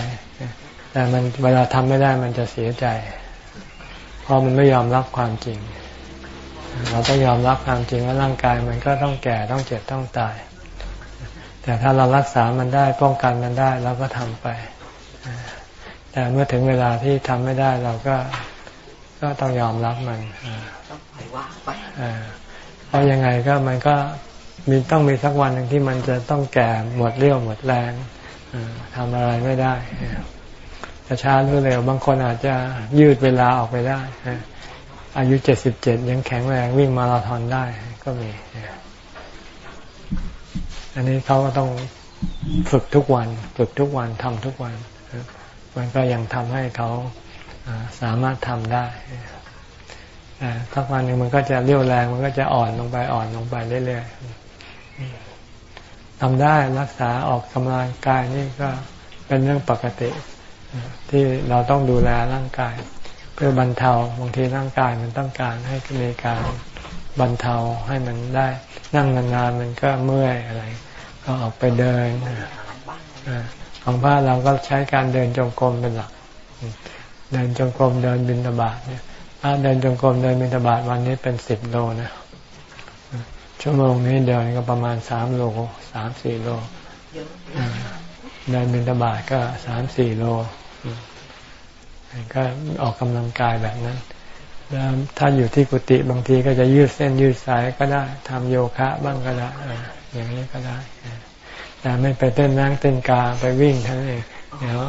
แต่มันเวลาทำไม่ได้มันจะเสียใจ เพราะมันไม่ยอมรับความจริง เราต้องยอมรับความจริงว่าร่างกายมันก็ต้องแก่ต้องเจ็บต้องตาย แต่ถ้าเรารักษามันได้ป้องกันมันได้เราก็ทำไป แต่เมื่อถึงเวลาที่ทำไม่ได้เราก็ก็ต้องยอมรับมันต้องปล่อยวางไปเพราะยังไงก็มันก็มีต้องมีสักวันหนึ่งที่มันจะต้องแก่หมดเรี่ยวหมดแรงทำอะไรไม่ได้จะช้าหรือเร็วบางคนอาจจะยืดเวลาออกไปได้ อายุเจ็ดสิบเจ็ดยังแข็งแรงวิ่งมาราธอนได้ก็มี อันนี้เขาก็ต้องฝึกทุกวัน ฝึกทุกวันทำทุกวัน มันก็ยังทำให้เขาสามารถทำได้สักวันหนึ่งมันก็จะเรี่ยวแรง มันก็จะอ่อนลงไปอ่อนลงไปเรื่อยๆทำได้รักษาออกกำลังกายนี่ก็เป็นเรื่องปกติ ที่เราต้องดูแลร่างกาย เพื่อบรรเทาบางทีร่างกายมันต้องการให้มีการบรรเทาให้มันได้ นั่งนานๆมันก็เมื่อยอะไร ก็ออกไปเดินของพระเราก็ใช้การเดินจงกรมเป็นหลัก เดินจงกรมเดินบินตบาทเนี่ยถ้าเดินจงกรมเดินบินตบาทวันนี้เป็นสิบโลนะชั่วโมงนี้เดินก็ประมาณสามโลสามสี่โลเดินบินตบาทก็สามสี่โล ก็ออกกำลังกายแบบนั้นแล้วถ้าอยู่ที่กุฏิบางทีก็จะยืดเส้นยืดสายก็ได้ทำโยคะบ้างก็ได้อย่างนี้ก็ได้ แต่ไม่ไปเต้นนั่งเต้นกาไปวิ่งทั้งเองเดี๋ยว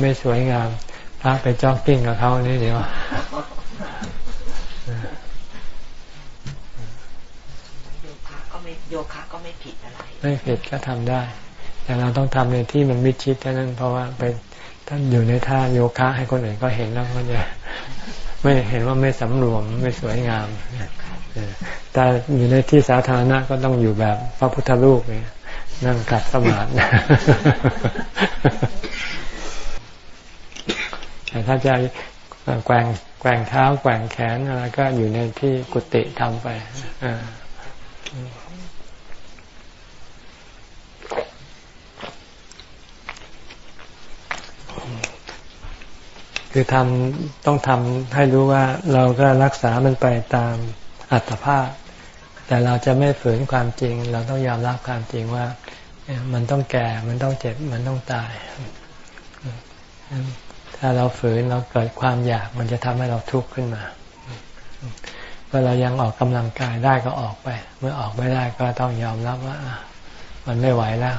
ไม่สวยงามพาไปจ็อกกิ้งกับเขานี่เดี๋ยวโยคะก็ไม่ผิดอะไร ไม่ผิดก็ทำได้ แต่เราต้องทำในที่มันมิดชิดเท่านั้นเพราะว่าไป ท่านอยู่ในท่าโยคะ ให้คนอื่นก็เห็นแล้วก็จะไม่เห็นว่าไม่สำรวมไม่สวยงามแต่อยู่ในที่สาธารณะก็ต้องอยู่แบบพระพุทธรูปเนี่ยนั่งกัดสมาธิแต่ถ้าจะแกว่งแกว่งเท้าแกว่งแขนอะไรก็อยู่ในที่กุฏิทำไป คือทำต้องทำให้รู้ว่าเราก็รักษามันไปตามอัตภาพ แต่เราจะไม่ฝืนความจริง เราต้องยอมรับความจริงว่า มันต้องแก่ มันต้องเจ็บ มันต้องตาย ถ้าเราฝืนเราเกิดความอยาก มันจะทำให้เราทุกข์ขึ้นมาเมื่อเรายังออกกำลังกายได้ก็ออกไป เมื่อออกไม่ได้ก็ต้องยอมรับว่า มันไม่ไหวแล้ว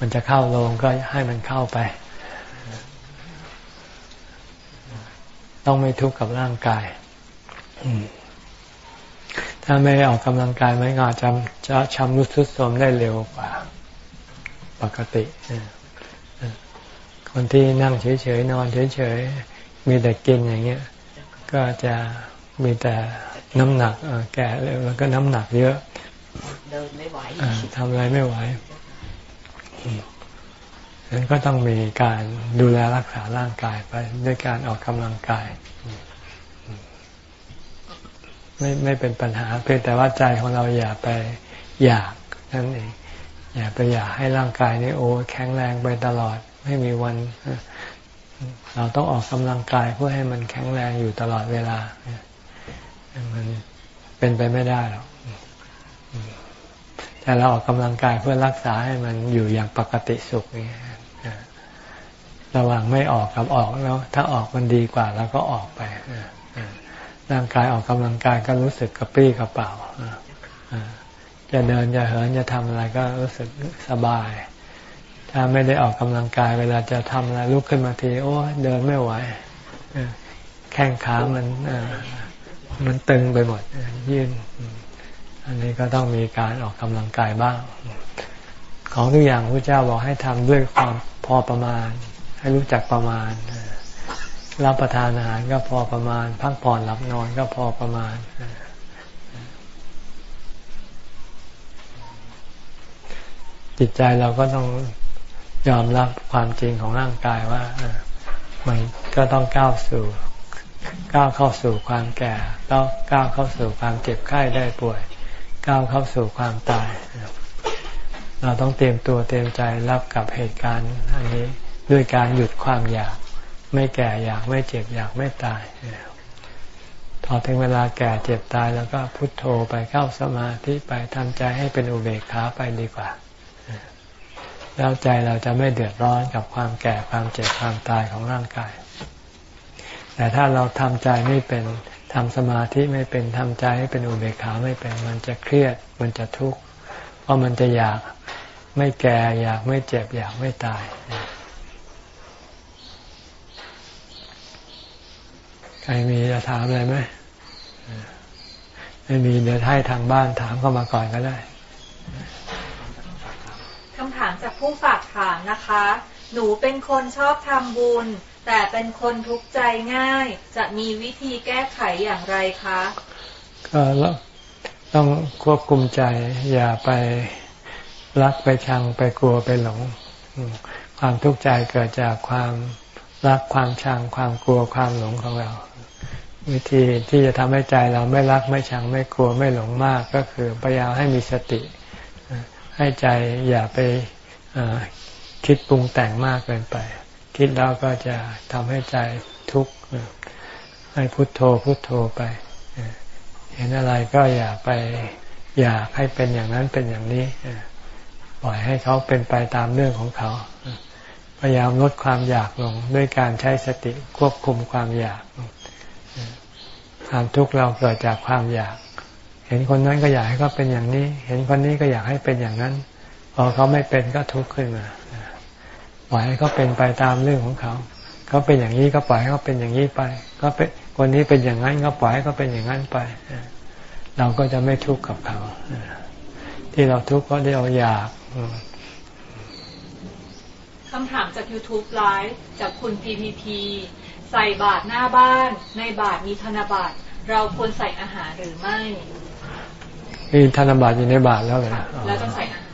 มันจะเข้าโรงก็ให้มันเข้าไป ต้องไม่ทุกข์กับร่างกาย ถ้าไม่ออกกำลังกายมันอาจจะจะชำรุดทรุดโทรมได้เร็วกว่า ปกติ คนที่นั่งเฉยๆนอนเฉยๆมีแต่กินอย่างเงี้ย ก็จะมีแต่น้ำหนักแก่แล้วก็น้ำหนักเยอะเดินไม่ไหวทำอะไรไม่ไหว ฉะนั้นก็ต้องมีการดูแลรักษาร่างกายไปด้วยการออกกำลังกาย ไม่ไม่เป็นปัญหา เพียงแต่ว่าใจของเราอย่าไปอยากนั่นเองอย่าไปอยากให้ร่างกายนี้โอ้แข็งแรงไปตลอด ไม่มีวัน เราต้องออกกำลังกายเพื่อให้มันแข็งแรงอยู่ตลอดเวลา มันเป็นไปไม่ได้หรอกแต่เราออกกำลังกายเพื่อรักษาให้มันอยู่อย่างปกติสุขนี่ ระหว่างไม่ออกกับออกแล้ว ถ้าออกมันดีกว่าเราก็ออกไปร่างกายออกกำลังกายก็รู้สึกกระปรี้กระเป๋าจะเดินจะเหินจะทำอะไรก็รู้สึกสบาย ถ้าไม่ได้ออกกำลังกายเวลาจะทำอะไรลุกขึ้นมาที โอ้เดินไม่ไหวแข้งขามันมันตึงไปหมดยืนอันนี้ก็ต้องมีการออกกำลังกายบ้าง ของทุกอย่างพระเจ้าบอกให้ทำด้วยความพอประมาณ ให้รู้จักประมาณ รับประทานอาหารก็พอประมาณ พักผ่อนหลับนอนก็พอประมาณ จิตใจเราก็ต้องยอมรับความจริงของร่างกายว่ามันก็ต้องก้าวสู่ ก้าวเข้าสู่ความแก่ต้องก้าวเข้าสู่ความเจ็บไข้ได้ป่วย ก้าวเข้าสู่ความตาย เราต้องเตรียมตัวเตรียมใจรับกับเหตุการณ์อันนี้ ด้วยการหยุดความอยาก ไม่แก่อยากไม่เจ็บอยากไม่ตายพอถึงเวลาแก่เจ็บตายแล้วก็พุโทโธไปเข้าสมาธิไปทำใจให้เป็นอุเบกขาไปดีกว่า แล้วใจเราจะไม่เดือดร้อนกับความแก่ความเจ็บความตายของร่างกาย แต่ถ้าเราทำใจไม่เป็นทำสมาธิไม่เป็นทำใจให้เป็นอุเบกขาไม่เป็น มันจะเครียดมันจะทุกข์เพราะมันจะอยากไม่แก่อยากไม่เจ็บอยากไม่ตาย ครมีจะถามอะไรไหมไม่มีเดี๋ยวให้ทางบ้านถามเข้ามาก่อนก็ได้คำถามจากผู้ฝากถามนะคะ หนูเป็นคนชอบทำบุญ แต่เป็นคนทุกข์ใจง่าย จะมีวิธีแก้ไขอย่างไรคะก็ต้องควบคุมใจ อย่าไปรักไปชังไปกลัวไปหลง ความทุกข์ใจเกิดจากความรักความชังความกลัวความหลงของเรา วิธีที่จะทำให้ใจเราไม่รักไม่ชังไม่กลัวไม่หลงมาก ก็คือพยายามให้มีสติ ให้ใจอย่าไปคิดปรุงแต่งมากเกินไป คิดแล้วก็จะทำให้ใจทุกข์ให้พุโทโธพุโทโธไป เห็นอะไรก็อย่าไปอยากให้เป็นอย่างนั้นเป็นอย่างนี้ปล่อยให้เขาเป็นไปตามเรื่องของเขาพยายามลดความอยากลงด้วยการใช้สติควบคุมความอยาก ความทุกข์เราเกิดจากความอยาก เห็นคนนั้นก็อยากให้เขาเป็นอย่างนี้ เห็นคนนี้ก็อยากให้เป็นอย่างนั้น พอเขาไม่เป็นก็ทุกข์ขึ้นมาปล่อยให้เขาเป็นไปตามเรื่องของเขา เขาเป็นอย่างนี้ก็ปล่อยให้เขาเป็นอย่างนี้ไป ก็เป็นคนนี้เป็นอย่างนั้นก็ปล่อยให้เขาเป็นอย่างนั้นไป เราก็จะไม่ทุกข์กับเขา ที่เราทุกข์เพราะเราอยากคำถามจาก YouTube ไลฟ์จากคุณ PPP ใส่บาตรหน้าบ้าน ในบาตรมีธนบัตรเราควรใส่อาหารหรือไม่มีธนบัตรอยู่ในบาตรแล้วเลยแล้วต้องใส่อาหาร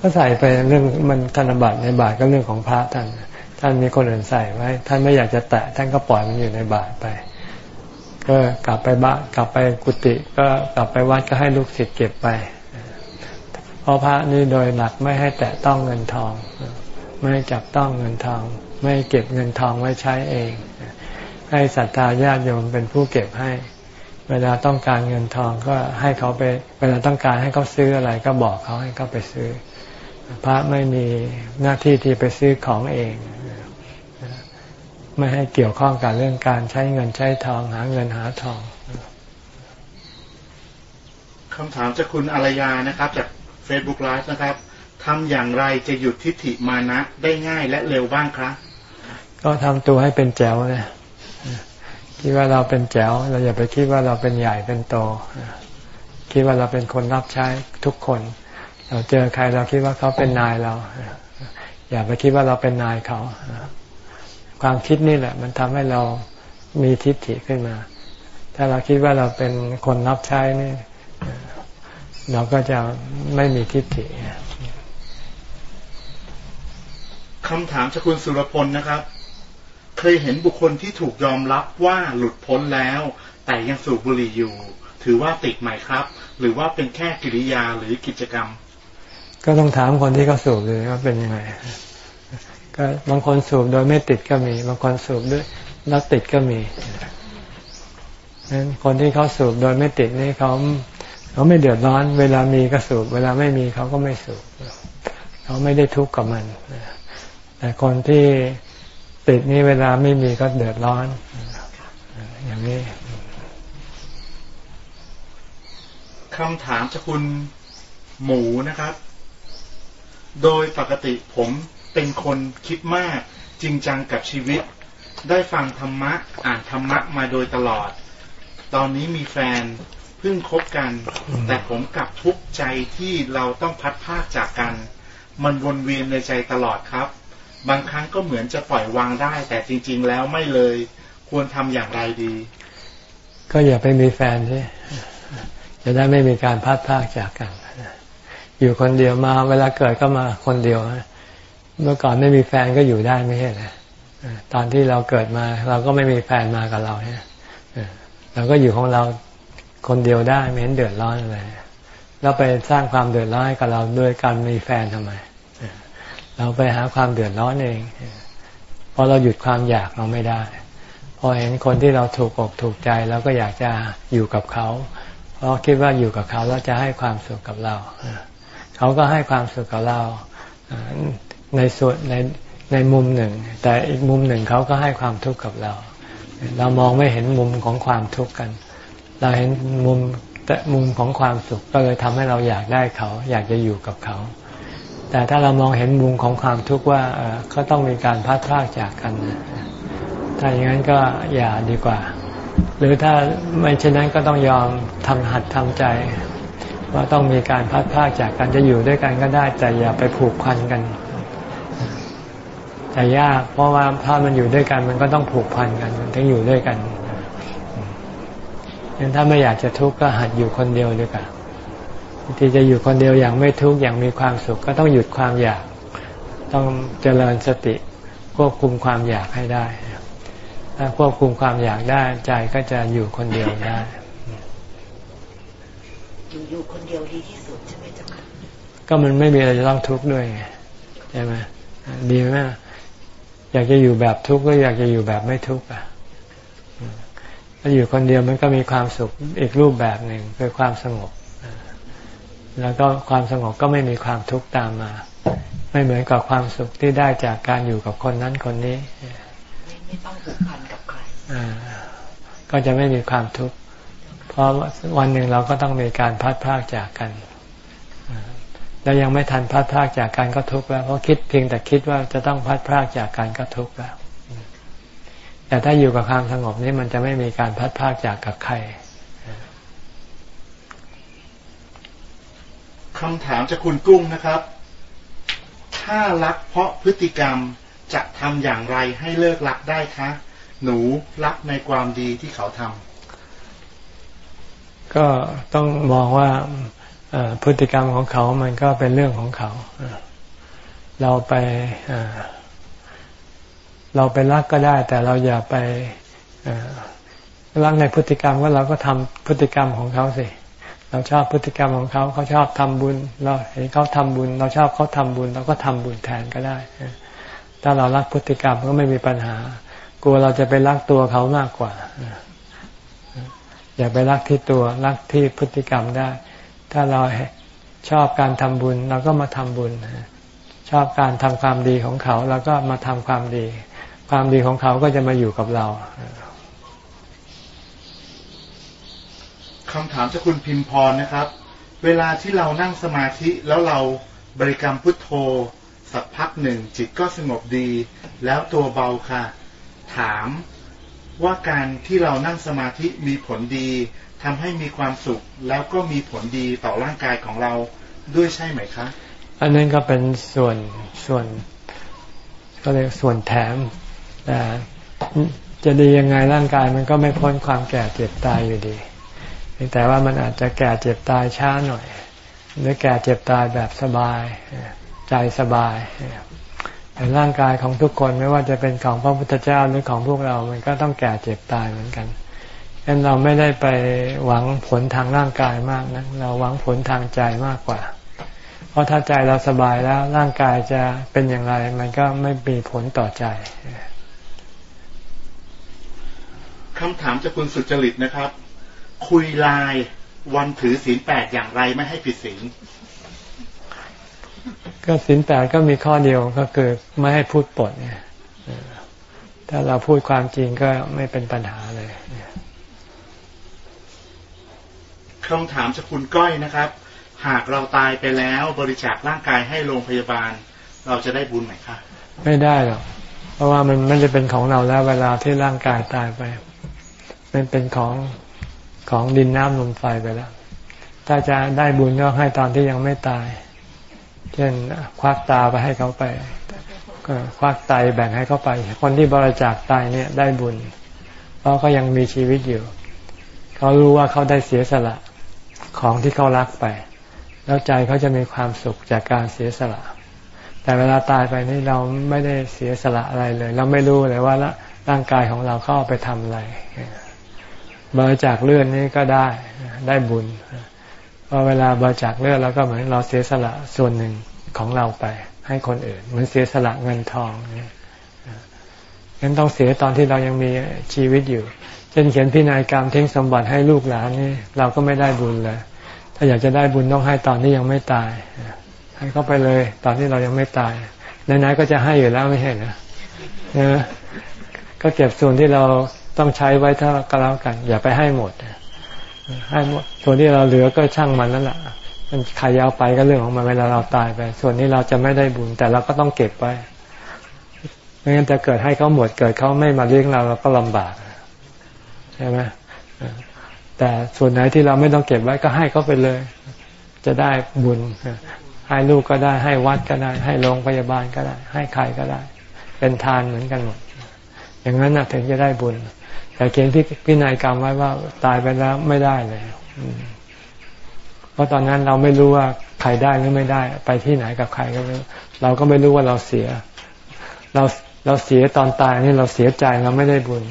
ก็ใส่ไปเรื่องมันธนบัตรในบาทก็เรื่องของพระท่านท่านมีคนอื่นใส่ไว้ ท่านไม่อยากจะแตะท่านก็ปล่อยมันอยู่ในบาทไป ก็กลับไปบ้านกลับไปกุฏิก็กลับไปวัดก็ให้ลูกศิษย์เก็บไปเพราะพระนี่โดยหลักไม่ให้แตะต้องเงินทอง ไม่จับต้องเงินทอง ไม่เก็บเงินทองไว้ใช้เอง ให้ศรัทธาญาติโยมเป็นผู้เก็บให้ เวลาต้องการเงินทองก็ให้เขาไป เวลาต้องการให้เขาซื้ออะไรก็บอกเขาให้เขาไปซื้อ พระไม่มีหน้าที่ที่ไปซื้อของเอง ไม่ให้เกี่ยวข้องกับเรื่องการใช้เงินใช้ทอง หาเงินหาทองคำถามจากคุณอารยานะครับ จาก Facebook Live นะครับทำอย่างไรจะหยุดทิฏฐิมานะได้ง่ายและเร็วบ้างครับก็ทำตัวให้เป็นแจ๋วนะ คิดว่าเราเป็นแจ๋วเราอย่าไปคิดว่าเราเป็นใหญ่เป็นโต คิดว่าเราเป็นคนรับใช้ทุกคน เราเจอใครเราคิดว่าเขาเป็นนายเรา อย่าไปคิดว่าเราเป็นนายเขา ความคิดนี่แหละ มันทำให้เรามีทิฏฐิขึ้นมา ถ้าเราคิดว่าเราเป็นคนรับใช้นี่ เราก็จะไม่มีทิฏฐิคำถามจากคุณสุรพลนะครับ เคยเห็นบุคคลที่ถูกยอมรับว่าหลุดพ้นแล้ว แต่ยังสูบบุหรี่อยู่ ถือว่าติดไหมครับ หรือว่าเป็นแค่กิริยาหรือกิจกรรม ก็ต้องถามคนที่เขาสูบเลยว่าเป็นยังไงก็บางคนสูบโดยไม่ติดก็มี บางคนสูบด้วยแล้วติดก็มีนั้นคนที่เขาสูบโดยไม่ติดนี่เขาเขาไม่เดือดร้อน เวลามีก็สูบ เวลาไม่มีเขาก็ไม่สูบ เขาไม่ได้ทุกข์กับมันแต่คนที่ ติดนี่เวลาไม่มีก็เดือดร้อน อย่างนี้คำถามจากคุณหมูนะครับ โดยปกติผมเป็นคนคิดมากจริงจังกับชีวิต ได้ฟังธรรมะ อ่านธรรมะมาโดยตลอด ตอนนี้มีแฟนเพิ่งคบกัน แต่ผมกลับทุกข์ใจที่เราต้องพัดพากจากกัน มันวนเวียนในใจตลอดครับ บางครั้งก็เหมือนจะปล่อยวางได้ แต่จริง ๆ แล้วไม่เลยควรทำอย่างไรดี ก็อย่าไปมีแฟนสิจะได้ไม่มีการพัดพากจากกัน อยู่คนเดียวมา เวลาเกิดก็มาคนเดียว เมื่อก่อนไม่มีแฟนก็อยู่ได้ไม่ใช่เหรอตอนที่เราเกิดมา เราก็ไม่มีแฟนมากับเราเนี่ยเราก็อยู่ของเราคนเดียวได้ไม่เห็นเดือดร้อนอะไรเราไปสร้างความเดือดร้อนให้กับเราด้วยการมีแฟนทำไม เราไปหาความเดือดร้อนเองเพราะเราหยุดความอยากเราไม่ได้ พอเห็นคนที่เราถูกอกถูกใจเราก็อยากจะอยู่กับเขา เพราะคิดว่าอยู่กับเขาแล้วจะให้ความสุขกับเรา เขาก็ให้ความสุขกับเราในส่วนในในมุมหนึ่ง แต่อีกมุมหนึ่งเขาก็ให้ความทุกข์กับเรา เรามองไม่เห็นมุมของความทุกข์กัน เราเห็นมุมแต่มุมของความสุขก็เลยทำให้เราอยากได้เขา อยากจะอยู่กับเขา แต่ถ้าเรามองเห็นมุมของความทุกข์ว่าเขาต้องมีการพัดพลากจากกัน ถ้าอย่างนั้นก็อย่าดีกว่า หรือถ้าไม่เช่นนั้นก็ต้องยอมทำหัดทำใจ ว่าต้องมีการพัดพลากจากกันจะอยู่ด้วยกันก็ได้ แต่อย่าไปผูกพันกันแต่ยากเพราะว่าถ้ามันอยู่ด้วยกันมันก็ต้องผูกพันกันมันถึงอยู่ด้วยกันงั้นถ้าไม่อยากจะทุกข์ก็หัดอยู่คนเดียวดีกว่า ที่จะอยู่คนเดียวอย่างไม่ทุกข์อย่างมีความสุขก็ต้องหยุดความอยาก ต้องเจริญสติควบคุมความอยากให้ได้ ถ้าควบคุมความอยากได้ใจก็จะอยู่คนเดียวได้ อยู่อยู่คนเดียวดีที่สุดใช่ไหมเจ้าค่ะก็มันไม่มีอะไรจะต้องทุกข์ด้วยไงใช่ไหมดีไหมอยากจะอยู่แบบทุกข์ก็อยากจะอยู่แบบไม่ทุกข์อะถ้าอยู่คนเดียวมันก็มีความสุขอีกรูปแบบหนึ่งคือความสงบ แล้วก็ความสงบก็ไม่มีความทุกข์ตามมา ไม่เหมือนกับความสุขที่ได้จากการอยู่กับคนนั้นคนนี้ไม่ไม่ต้องผูกพันกับใครก็จะไม่มีความทุกข์เพราะวันหนึ่งเราก็ต้องมีการพัดพากจากกันแล้วยังไม่ทันพัดพากจากกันก็ทุกข์แล้วเพราะคิดเพียงแต่คิดว่าจะต้องพัดพากจากกันก็ทุกข์แล้วแต่ถ้าอยู่กับความสงบนี้มันจะไม่มีการพัดพากจากกับใคร คำถามจากคุณกุ้งนะครับ ถ้ารักเพราะพฤติกรรมจะทำอย่างไรให้เลิกรักได้คะ หนูรักในความดีที่เขาทำก็ต้องมองว่าพฤติกรรมของเขามันก็เป็นเรื่องของเขา เราไปเราไปรักก็ได้ แต่เราอย่าไปรักในพฤติกรรมว่าเราก็ทำพฤติกรรมของเขาสิเราชอบพฤติกรรมของเขาเขาชอบทำบุญ เราเห็นเขาทำบุญ เราชอบเขาทำบุญเราก็ทำบุญแทนก็ได้ ถ้าเรารักพฤติกรรมก็ไม่มีปัญหา กลัวเราจะไปรักตัวเขามากกว่า อย่าไปรักที่ตัวรักที่พฤติกรรมได้ ถ้าเราชอบการทำบุญเราก็มาทำบุญ ชอบการทำความดีของเขาเราก็มาทำความดี ความดีของเขาก็จะมาอยู่กับเรา คำถามจากคุณพิมพรนะครับ เวลาที่เรานั่งสมาธิแล้วเราบริกรรมพุทโธ สักพักหนึ่งจิตก็สงบดี แล้วตัวเบาค่ะ ถามว่าการที่เรานั่งสมาธิมีผลดีทำให้มีความสุขแล้วก็มีผลดีต่อร่างกายของเราด้วยใช่ไหมคะ อันนั้นก็เป็นส่วนส่วน ก็เรียกส่วนแถมแต่จะดียังไงร่างกายมันก็ไม่พ้นความแก่เจ็บตายอยู่ดี แต่ว่ามันอาจจะแก่เจ็บตายช้าหน่อย หรือแก่เจ็บตายแบบสบาย ใจสบายแต่ร่างกายของทุกคนไม่ว่าจะเป็นของพระพุทธเจ้าหรือของพวกเรา มันก็ต้องแก่เจ็บตายเหมือนกันดังนั้นเราไม่ได้ไปหวังผลทางร่างกายมากนะเราหวังผลทางใจมากกว่า เพราะถ้าใจเราสบายแล้วร่างกายจะเป็นอย่างไร มันก็ไม่มีผลต่อใจคำถามจากคุณสุจริตนะครับ คุยลายวันถือศีลแปดอย่างไรไม่ให้ผิดศีลก็ศีลแปดก็มีข้อเดียวก็คือไม่ให้พูดปดเนี่ยถ้าเราพูดความจริงก็ไม่เป็นปัญหาเลยคำถามจากคุณก้อยนะครับ หากเราตายไปแล้วบริจาคร่างกายให้โรงพยาบาล เราจะได้บุญไหมคะไม่ได้หรอกเพราะว่ามันไม่ได้เป็นของเราแล้ว เวลาที่ร่างกายตายไป มันเป็นของ ของดินน้ำลมไฟไปแล้ว ถ้าจะได้บุญก็ให้ตอนที่ยังไม่ตาย เช่นควักตาไปให้เขาไป ก็ควักไตแบ่งให้เขาไป คนที่บริจาคตายเนี่ยได้บุญ เพราะเขายังมีชีวิตอยู่ เขารู้ว่าเขาได้เสียสละของที่เขารักไป แล้วใจเขาจะมีความสุขจากการเสียสละแต่เวลาตายไปนี่เราไม่ได้เสียสละอะไรเลย เราไม่รู้เลยว่าร่างกายของเราเข้าไปทำอะไร บริจาคเลือดนี่ก็ได้ได้บุญเพราะเวลาบริจาคเลือดแล้วก็เหมือนเราเสียสละส่วนหนึ่งของเราไป ให้คนอื่น เหมือนเสียสละเงินทองนี่งั้นต้องเสียตอนที่เรายังมีชีวิตอยู่ เช่นเขียนพินัยกรรมทิ้งสมบัติให้ลูกหลานนี่เราก็ไม่ได้บุญเลย ถ้าอยากจะได้บุญต้องให้ตอนที่ยังไม่ตาย ให้เขาไปเลยตอนที่เรายังไม่ตายไหนๆก็จะให้อยู่แล้วไม่ใช่เหรอก็เก็บส่วนที่เรา ต้องใช้ไว้ถ้าก็แล้วกัน อย่าไปให้หมดให้หมดส่วนที่เราเหลือก็ช่างมันนั่นแหละมันใครเอาไปก็เรื่องของมันเวลาเราตายไป ส่วนนี้เราจะไม่ได้บุญ แต่เราก็ต้องเก็บไว้ไม่งั้นจะเกิดให้เขาหมดเกิดเขาไม่มาเลี้ยงเราเราก็ลำบากใช่ไหมแต่ส่วนไหนที่เราไม่ต้องเก็บไว้ก็ให้เขาไปเลย จะได้บุญให้ลูกก็ได้ให้วัดก็ได้ ให้โรงพยาบาลก็ได้ ให้ใครก็ได้ เป็นทานเหมือนกันหมด อย่างนั้นถึงจะได้บุญ แต่เขียนพินัยกรรมไว้ว่าตายไปแล้วไม่ได้เลยเพราะตอนนั้นเราไม่รู้ว่าใครได้หรือไม่ได้ ไปที่ไหนกับใครก็ไม่เราก็ไม่รู้ว่าเราเสีย เราเราเสียตอนตายนี่เราเสียใจเราไม่ได้บุญ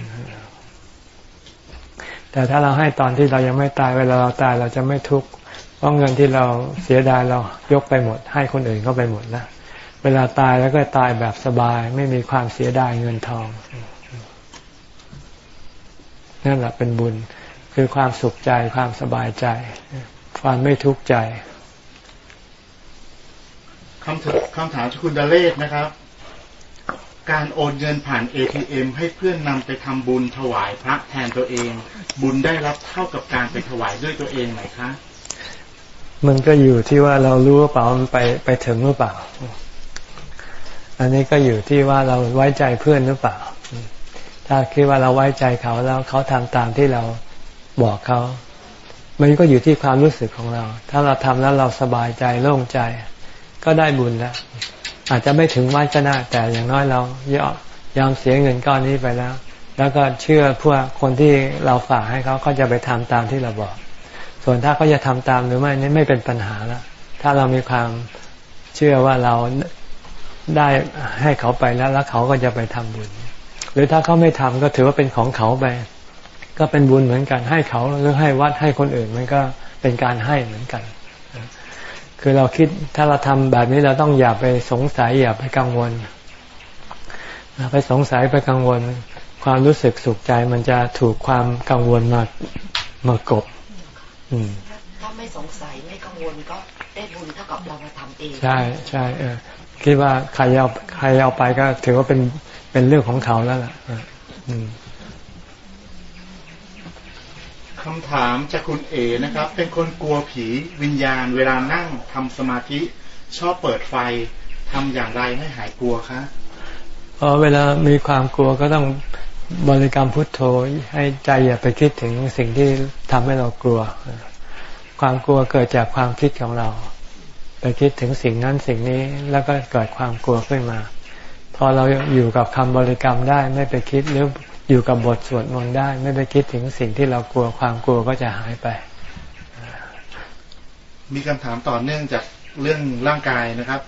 แต่ถ้าเราให้ตอนที่เรายังไม่ตายเวลาเราตายเราจะไม่ทุกข์เพราะเงินที่เราเสียดายเรายกไปหมด ให้คนอื่นก็ไปหมดนะเวลาตายแล้วก็ตายแบบสบาย ไม่มีความเสียดายเงินทอง นั่นแหละเป็นบุญ คือความสุขใจความสบายใจ ความไม่ทุกข์ใจคำคำถามจากคุณดาเลศนะครับ การโอนเงินผ่าน ATM ให้เพื่อนนำไปทำบุญถวายพระแทนตัวเอง บุญได้รับเท่ากับการไปถวายด้วยตัวเองไหมคะ มันก็อยู่ที่ว่าเรารู้หรือเปล่ามันไปไปถึงหรือเปล่า อันนี้ก็อยู่ที่ว่าเราไว้ใจเพื่อนหรือเปล่า ถ้าคิดว่าเราไว้ใจเขาแล้วเขาทำตามที่เราบอกเขา มันก็อยู่ที่ความรู้สึกของเรา ถ้าเราทำแล้วเราสบายใจโล่งใจ ก็ได้บุญแล้วอาจจะไม่ถึงวัดก็ได้แต่อย่างน้อยเรายอมยอมเสียเงินก้อนนี้ไปแล้ว แล้วก็เชื่อพวกคนที่เราฝากให้เขาเขาจะไปทำตามที่เราบอก ส่วนถ้าเขาจะทำตามหรือไม่นี่ไม่เป็นปัญหาแล้วถ้าเรามีความเชื่อว่าเราได้ให้เขาไปแล้วแล้วเขาก็จะไปทำบุญ หรือถ้าเขาไม่ทำก็ถือว่าเป็นของเขาไปก็เป็นบุญเหมือนกันให้เขาหรือให้วัดให้คนอื่นมันก็เป็นการให้เหมือนกัน คือเราคิดถ้าเราทำแบบนี้เราต้องอย่าไปสงสัยอย่าไปกังวลไปสงสัยไปกังวล ความรู้สึกสุขใจมันจะถูกความกังวลมามากบถ้าไม่สงสัยไม่กังวลก็ได้บุญเท่ากับเรามาทำเอง ใช่ใช่เออคิดว่าใครเอาใครเอาไปก็ถือว่าเป็น เป็นเรื่องของเขาแล้วล่ะคำถามจากคุณเอนะครับ เป็นคนกลัวผีวิญญาณ เวลานั่งทำสมาธิ ชอบเปิดไฟทำอย่างไรให้หายกลัวคะพอเวลามีความกลัวก็ต้องบริกรรมพุทโธให้ใจอย่าไปคิดถึงสิ่งที่ทำให้เรากลัว ความกลัวเกิดจากความคิดของเรา ไปคิดถึงสิ่งนั้นสิ่งนี้แล้วก็เกิดความกลัวขึ้นมา พอเราอยู่กับคำบริกรรมได้ไม่ไปคิดหรืออยู่กับบทสวดมนต์ได้ ไม่ไปคิดถึงสิ่งที่เรากลัวความกลัวก็จะหายไป มีคำถามต่อเนื่องจากเรื่องร่างกายนะครับ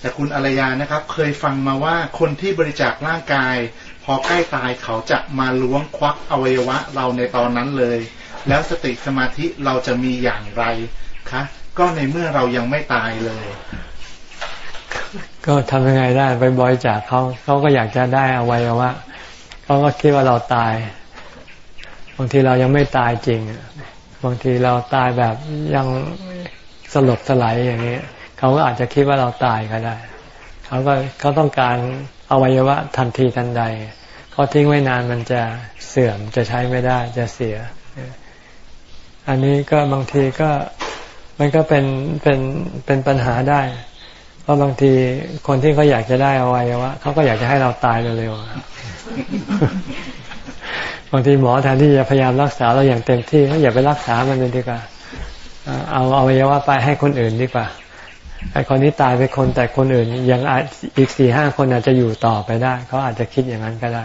แต่คุณอารยานะครับ เคยฟังมาว่าคนที่บริจาคร่างกาย พอใกล้ตายเขาจะมาล้วงควักอวัยวะเราในตอนนั้นเลย แล้วสติสมาธิเราจะมีอย่างไรคะก็ในเมื่อเรายังไม่ตายเลย ก็ทำยังไงได้ไปบริจาคเขาเขาก็อยากจะได้อวัยวะเขาก็คิดว่าเราตาย บางทีเรายังไม่ตายจริง บางทีเราตายแบบยังสลบสลายอย่างนี้เขาก็อาจจะคิดว่าเราตายก็ได้เขาก็เขาต้องการอวัยวะทันทีทันใดเขาทิ้งไว้นานมันจะเสื่อมจะใช้ไม่ได้จะเสีย อันนี้ก็บางทีก็มันก็เป็นเป็นเป็นปัญหาได้ เพราะบางทีคนที่เขาอยากจะได้อวัยวะเขาก็อยากจะให้เราตายเร็วๆบางทีหมอแทนที่จะพยายามรักษาเราอย่างเต็มที่เขาอย่าไปรักษามันเลยดีกว่าเอาเอาอวัยวะไปให้คนอื่นดีกว่าไอ้คนนี้ตายไปคนแต่คนอื่น ยังอีกสี่ห้าคนอาจจะอยู่ต่อไปได้เขาอาจจะคิดอย่างนั้นก็ได้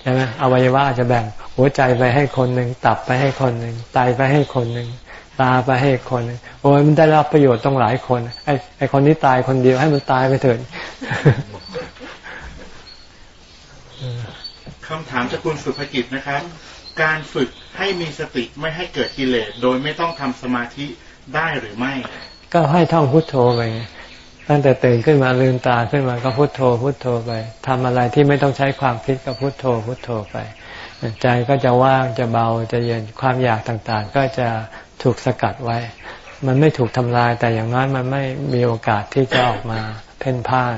ใช่ไหมอวัยวะอาจจะแบ่งหัวใจไปให้คนหนึ่งตับไปให้คนหนึ่งไตไปให้คนหนึ่ง ตาไปให้คนหนึ่งโอ้ยมันได้รับประโยชน์ต้องหลายคน ไอ้ไอ้คนนี้ตายคนเดียวให้มันตายไปเถิดคำถามจากคุณสุภกิจนะครับ การฝึกให้มีสติไม่ให้เกิดกิเลสโดยไม่ต้องทำสมาธิได้หรือไม่ ก็ให้ท่องพุทโธไปตั้งแต่ตื่นขึ้นมาลืมตาขึ้นมาก็พุทโธ พุทโธไปทำอะไรที่ไม่ต้องใช้ความคิดก็พุทโธ พุทโธไป ใจก็จะว่างจะเบาจะเย็นความอยากต่างๆ ก็จะ ถูกสกัดไว้ มันไม่ถูกทำลายแต่อย่างน้อยมันไม่มีโอกาสที่จะออกมาเพ่นพ่าน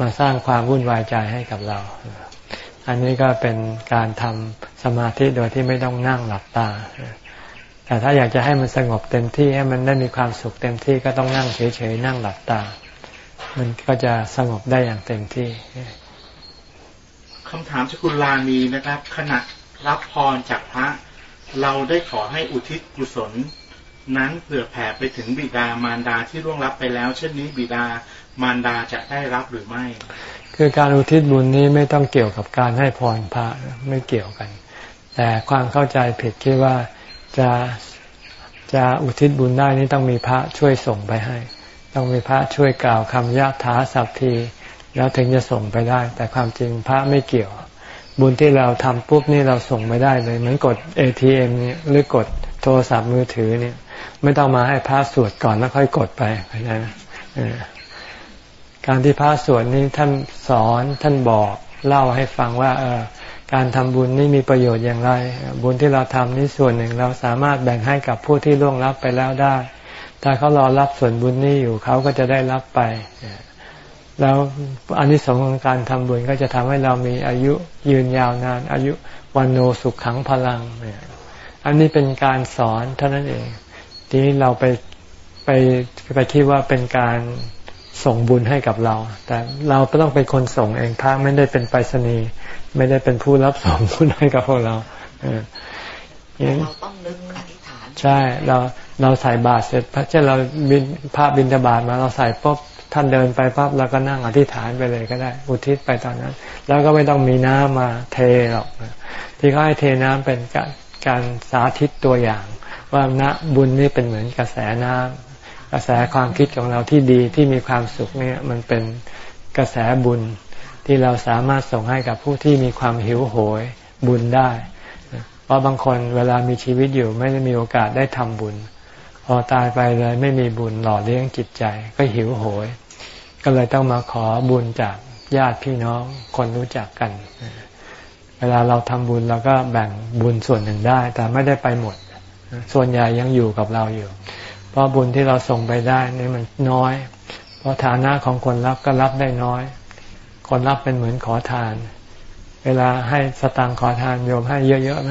มาสร้างความวุ่นวายใจให้กับเรา อันนี้ก็เป็นการทำสมาธิโดยที่ไม่ต้องนั่งหลับตา แต่ถ้าอยากจะให้มันสงบเต็มที่ให้มันได้มีความสุขเต็มที่ก็ต้องนั่งเฉยๆนั่งหลับตา มันก็จะสงบได้อย่างเต็มที่คำถามจากคุณลานีนะครับขณะรับพรจากพระ เราได้ขอให้อุทิศกุศล นั้นเผื่อแผ่ไปถึงบิดามารดาที่ร่วงรับไปแล้ว เช่นนี้บิดามารดาจะได้รับหรือไม่ คือการอุทิศบุญนี้ไม่ต้องเกี่ยวกับการให้พรพระไม่เกี่ยวกัน แต่ความเข้าใจผิดคิดว่าจะจะอุทิศบุญได้นี้ต้องมีพระช่วยส่งไปให้ ต้องมีพระช่วยกล่าวคำยะถาสัพทีแล้วถึงจะส่งไปได้ แต่ความจริงพระไม่เกี่ยว บุญที่เราทำปุ๊บนี่เราส่งไม่ได้เลย เหมือนกด ATM เนี่ยหรือกดโทรศัพท์มือถือเนี่ย ไม่ต้องมาให้พระสวดก่อนแล้วค่อยกดไปนะการที่พระสวดนี้ท่านสอนท่านบอกเล่าให้ฟังว่า เออการทำบุญนี่มีประโยชน์อย่างไร บุญที่เราทำนี่ส่วนหนึ่งเราสามารถแบ่งให้กับผู้ที่ล่วงลับไปแล้วได้ ถ้าเขารอรับส่วนบุญนี้อยู่เขาก็จะได้รับไป แล้วอันนี้สองของการทำบุญก็จะทำให้เรามีอายุยืนยาวนาน อายุวันโนสุขขังพลังเนี่ยอันนี้เป็นการสอนเท่านั้นเอง ทีนี้เราไปไปไปคิดว่าเป็นการส่งบุญให้กับเรา แต่เราก็ต้องเป็นคนส่งเองพระไม่ได้เป็นไปรษณีย์ไม่ได้เป็นผู้รับส่งบุญให้กับพวกเราเออเราต้องนึกอธิษฐาน ใช่ เราเราใส่บาตรเสร็จพระเจ้าเราบินพระบินบาตมาเราใส่ปุ๊บ ท่านเดินไปปั๊บเราก็นั่งอธิษฐานไปเลยก็ได้ อุทิศไปตอนนั้น แล้วก็ไม่ต้องมีน้ำมาเทหรอกที่เขาให้เทน้ำเป็นการการสาธิตตัวอย่าง ว่าณบุญนี่เป็นเหมือนกระแสน้ำกระแสความคิดของเราที่ดีที่มีความสุขเนี่ยมันเป็นกระแสบุญที่เราสามารถส่งให้กับผู้ที่มีความหิวโหยบุญได้ เพราะบางคนเวลามีชีวิตอยู่ไม่ได้มีโอกาสได้ทำบุญ พอตายไปเลยไม่มีบุญหล่อเลี้ยงจิตใจ ก็หิวโหย ก็เลยต้องมาขอบุญจากญาติพี่น้องคนรู้จักกัน เวลาเราทำบุญเราก็แบ่งบุญส่วนหนึ่งได้ แต่ไม่ได้ไปหมด ส่วนใหญ่ยังอยู่กับเราอยู่ เพราะบุญที่เราส่งไปได้นี่มันน้อย เพราะฐานะของคนรับก็รับได้น้อย คนรับเป็นเหมือนขอทาน เวลาให้สตังขอทานโยมให้เยอะๆไหม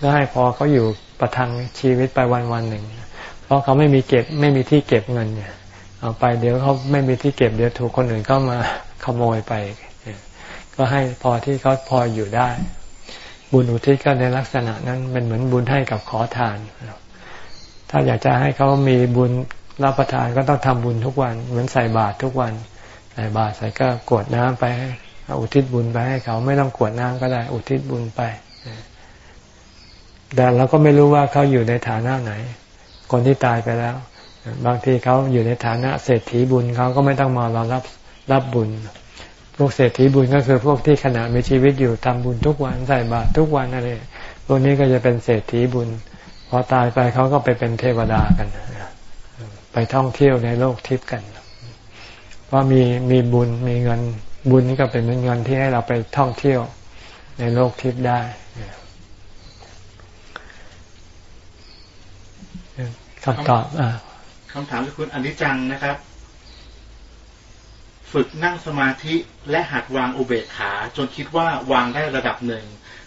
ก็ให้พอเขาอยู่ประทังชีวิตไปวันวันหนึ่ง ราะเขาไม่มีเก็บไม่มีที่เก็บเงินเนี่ย เอาไปเดี๋ยวเขาไม่มีที่เก็บเดี๋ยวถูกคนอื่นเข้ามาขโมยไปก็ให้พอที่เขาพออยู่ได้ บุญอุทิศก็ในลักษณะนั้นเป็นเหมือนบุญให้กับขอทาน ถ้าอยากจะให้เขามีบุญรับประทานก็ต้องทำบุญทุกวัน เหมือนใส่บาตรทุกวันใส่บาตรใส่ก็กวดน้ำไปอุทิศบุญไปให้เขาไม่ต้องกวดน้ำก็ได้ อุทิศบุญไปแต่เราก็ไม่รู้ว่าเขาอยู่ในฐานะไหน คนที่ตายไปแล้ว บางทีเขาอยู่ในฐานะเศรษฐีบุญเขาก็ไม่ต้องมาเรารับรับบุญ พวกเศรษฐีบุญก็คือพวกที่ขณะมีชีวิตอยู่ทำบุญทุกวันใส่บาตรทุกวันอะไรพวกนี้ก็จะเป็นเศรษฐีบุญ พอตายไปเขาก็ไปเป็นเทวดากัน ไปท่องเที่ยวในโลกทิพย์กันเพราะมีมีบุญมีเงินบุญนี่ก็เป็นเงินที่ให้เราไปท่องเที่ยวในโลกทิพย์ได้ คำตอบอคำถามจากคุณอนิจังนะครับ ฝึกนั่งสมาธิและหัดวางอุเบกขา จนคิดว่าวางได้ระดับหนึ่ง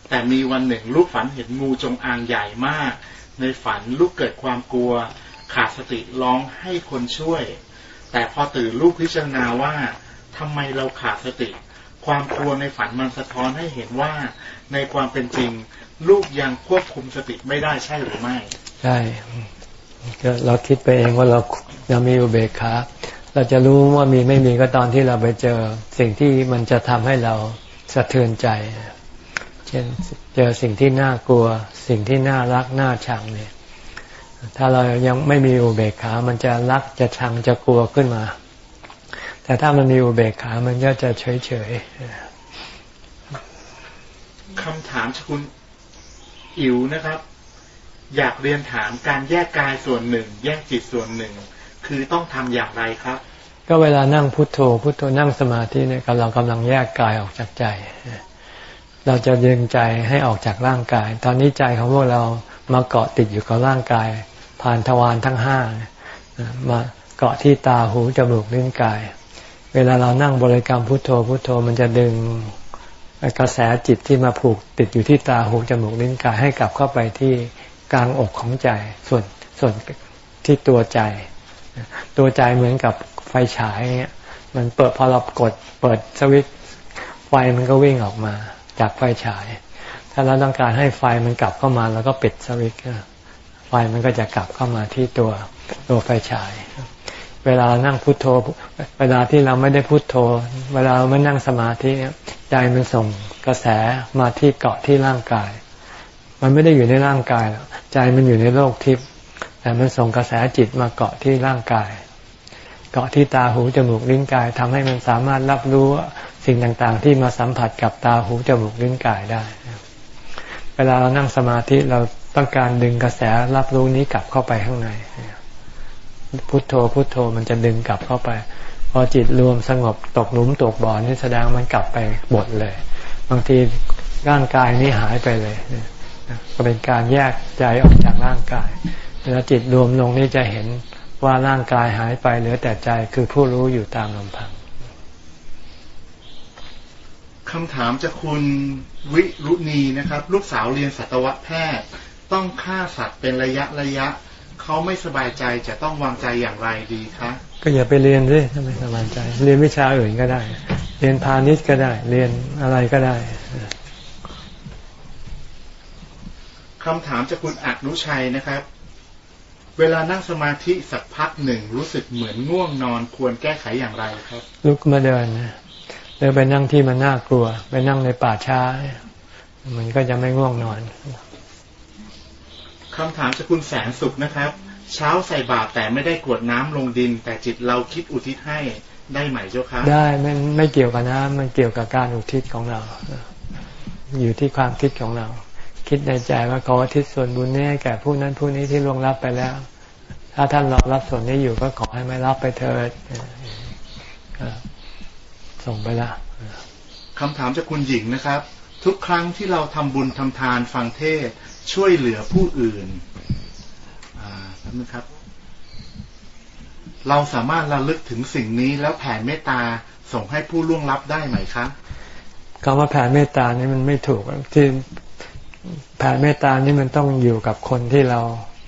แต่มีวันหนึ่งลูกฝันเห็นงูจงอางใหญ่มาก ในฝันลูกเกิดความกลัว ขาดสติร้องให้คนช่วย แต่พอตื่นลูกพิจารณาว่าทำไมเราขาดสติ ความกลัวในฝันมันสะท้อนให้เห็นว่า ในความเป็นจริง ลูกยังควบคุมสติไม่ได้ใช่หรือไม่ ใช่ เราคิดไปเองว่าเราเรามีอุเบกขาเราจะรู้ว่ามีไม่มีก็ตอนที่เราไปเจอสิ่งที่มันจะทำให้เราสะเทือนใจ เช่นเจอสิ่งที่น่ากลัว สิ่งที่น่ารักน่าชังเนี่ย ถ้าเรายังไม่มีอุเบกขา มันจะรักจะชังจะกลัวขึ้นมา แต่ถ้ามันมีอุเบกขา มันก็จะเฉยเฉยคำถามชคุณอิ๋วนะครับ อยากเรียนถามการแยกกายส่วนหนึ่ง แยกจิตส่วนหนึ่ง คือต้องทำอย่างไรครับ ก็เวลานั่งพุทโธ พุทโธนั่งสมาธิเนี่ยเรากำลังแยกกายออกจากใจ เราจะดึงใจให้ออกจากร่างกาย ตอนนี้ใจของพวกเรามาเกาะติดอยู่กับร่างกาย ผ่านทวารทั้งห้ามาเกาะที่ตาหูจมูกลิ้นกาย เวลาเรานั่งบริกรรมพุทโธพุทโธมันจะดึงกระแสจิตที่มาผูกติดอยู่ที่ตาหูจมูกลิ้นกายให้กลับเข้าไปที่ กลางอกของใจส่วนส่วนที่ตัวใจ ตัวใจเหมือนกับไฟฉายเงี้ยมันเปิดพอเรากดเปิดสวิตไฟมันก็วิ่งออกมา จากไฟฉาย ถ้าเราต้องการให้ไฟมันกลับเข้ามาแล้วก็ปิดสวิตไฟมันก็จะกลับเข้ามาที่ตัวตัวไฟฉาย เวลานั่งพุโทโธ เวลาที่เราไม่ได้พุโทโธ เวลาเราไม่นั่งสมาธิใจมันส่งกระแสมาที่เกาะที่ร่างกาย มันไม่ได้อยู่ในร่างกายใจมันอยู่ในโลกทิพย์แต่มันส่งกระแสจิตมาเกาะที่ร่างกาย เกาะที่ตาหูจมูกลิ้นกายทำให้มันสามารถรับรู้สิ่งต่างๆ ที่มาสัมผัสกับตาหูจมูกลิ้นกายได้ เวลาเรานั่งสมาธิเราต้องการดึงกระแสรับรู้นี้กลับเข้าไปข้างใน พุทโธพุทโธมันจะดึงกลับเข้าไป พอจิตรวมสงบตกหลุมตกบ่อนี่แสดงมันกลับไปหมดเลย บางทีร่างกายนี้หายไปเลย ก็เป็นการแยกใจออกจากร่างกายเวลาจิตรวมลงนี่จะเห็นว่าร่างกายหายไปเหลือแต่ใจคือผู้รู้อยู่ตามลำพังคำถามจะคุณวิรุณีนะครับ ลูกสาวเรียนสัตวแพทย์ ต้องฆ่าสัตว์เป็นระยะระยะ เขาไม่สบายใจจะต้องวางใจอย่างไรดีคะก็อย่าไปเรียนสิถ้าไม่สบายใจ เรียนวิชาอื่นก็ได้ เรียนพาณิชย์ก็ได้ เรียนอะไรก็ได้ คำถามจากคุณอักนุชัยนะครับ เวลานั่งสมาธิสักพักหนึ่งรู้สึกเหมือนง่วงนอนควรแก้ไขอย่างไรครับ ลุกมาเดินเดินไปนั่งที่มันน่ากลัว ไปนั่งในป่าช้า มันก็จะไม่ง่วงนอนคำถามจากคุณแสนสุขนะครับ เช้าใส่บาตรแต่ไม่ได้กวดน้ำลงดิน แต่จิตเราคิดอุทิศให้ได้ไหมเจ้าคะได้ไม่ไม่เกี่ยวกับน้ำมันเกี่ยวกับการอุทิศของเรา อยู่ที่ความคิดของเรา คิดในใจว่าขอทิศส่วนบุญนี้แก่ผู้นั้นผู้นี้ที่ล่วงรับไปแล้ว ถ้าท่านรอรับส่วนนี้อยู่ก็ขอให้ไม่รับไปเถิดส่งไปละคำถามจากคุณหญิงนะครับ ทุกครั้งที่เราทำบุญทำทานฟังเทศช่วยเหลือผู้อื่นนะครับ เราสามารถระลึกถึงสิ่งนี้แล้วแผ่เมตตาส่งให้ผู้ล่วงลับได้ไหมครับคำว่าแผ่เมตตานี่มันไม่ถูกที่ แผ่เมตตานี่มันต้องอยู่กับคนที่เรา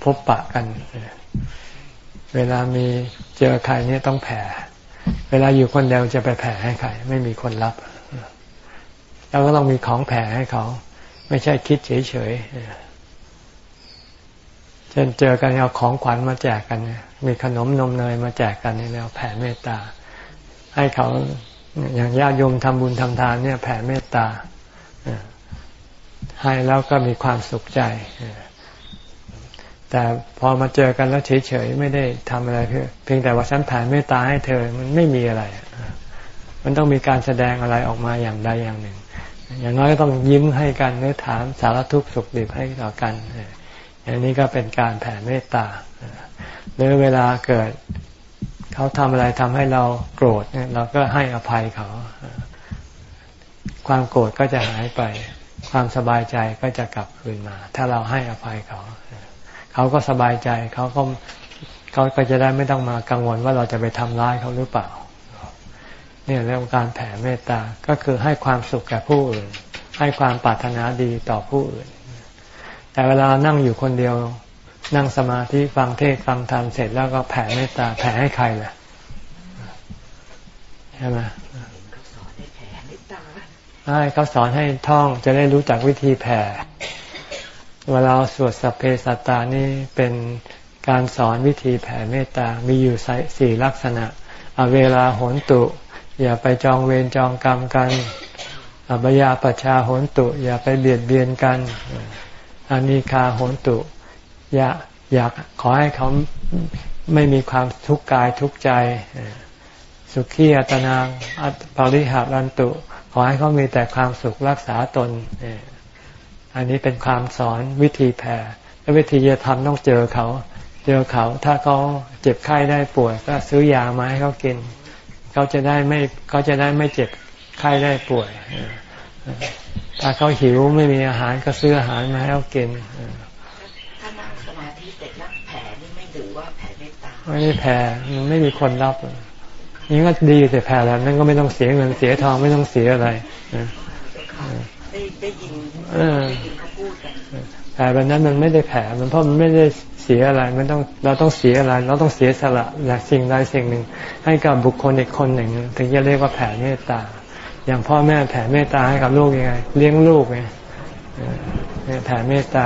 พบปะกัน เวลามีเจอใครเนี่ยต้องแผ่ เวลาอยู่คนเดียวจะไปแผ่ให้ใคร ไม่มีคนรับเราก็ต้องมีของแผ่ให้เขา ไม่ใช่คิดเฉยๆเช่นเจอกันเอาของขวัญมาแจกกันมีขนมนมเนยมาแจกกันนี่แล้วแผ่เมตตา ให้เขาอย่างญาติโยมทำบุญทำทานเนี่ย แผ่เมตตา ให้แล้วก็มีความสุขใจ แต่พอมาเจอกันแล้วเฉยๆไม่ได้ทำอะไรเพเพียงแต่ว่าฉันแผ่เมตตาให้เธอมันไม่มีอะไร มันต้องมีการแสดงอะไรออกมาอย่างใดอย่างหนึ่ง อย่างน้อยก็ต้องยิ้มให้กันหรือถามสารทุกข์สุขดิบให้ต่อกันอย่างนี้ก็เป็นการแผ่เมตตาหรือเวลาเกิดเขาทำอะไรทำให้เราโกรธเนี่ยเราก็ให้อภัยเขา ความโกรธก็จะหายไป ความสบายใจก็จะกลับคืนมา ถ้าเราให้อภัยเขา เขาก็สบายใจเขาก็เขาก็จะได้ไม่ต้องมากังวลว่าเราจะไปทำร้ายเขาหรือเปล่า เนี่ยเรื่องการแผ่เมตตาก็คือให้ความสุขแก่ผู้อื่น ให้ความปรารถนาดีต่อผู้อื่น แต่เวลานั่งอยู่คนเดียว นั่งสมาธิฟังเทศฟังธรรมเสร็จแล้วก็แผ่เมตตาแผ่ให้ใครล่ะใช่ไหม ใช่เขาสอนให้ท่องจะได้รู้จักวิธีแผ่เวลาสวดสัพเพสัตตานี่เป็นการสอนวิธีแผ่เมตตา มีอยู่สี่ลักษณะ อเวลาโหนตุ อย่าไปจองเวรจองกรรมกัน อบยาปชาโหนตุ อย่าไปเบียดเบียนกันอานิคาโหนตุ อย่าอยากขอให้เขาไม่มีความทุกข์กายทุกข์ใจ สุขีอัตนางปริหารันตุ อให้เขามีแต่ความสุขรักษาตน อันนี้เป็นความสอนวิธีแผ่และวิธีจะทำต้องเจอเขา เจอเขา ถ้าเขาเจ็บไข้ได้ป่วย ก็ซื้อยามาให้เขากิน เขาจะได้ไม่เขาจะได้ไม่เจ็บไข้ได้ป่วย ถ้าเขาหิวไม่มีอาหารก็ซื้ออาหารมาให้เขากินถ้านั่งสมาธิเสร็จนั่งแผ่นี่ไม่ถือว่าแผ่เมตตาไม่ได้แผ่มันไม่มีคนรับ นี่ก็ดีแต่แผ่แล้วนั่นก็ไม่ต้องเสียเงินเสียทองไม่ต้องเสียอะไรได้ได้ยินได้ยินเขาพูดกันแผ่แบบนั้นมันไม่ได้แผ่มันเพราะมันไม่ได้เสียอะไรมันต้องเราต้องเสียอะไร เราต้องเสียสละอยากสิ่งใดสิ่งหนึ่ง ให้กับบุคคลอีกคนหนึ่ง ถึงจะเรียกว่าแผ่เมตตา อย่างพ่อแม่แผ่เมตตาให้กับลูกยังไง เลี้ยงลูกไงแผ่เมตตา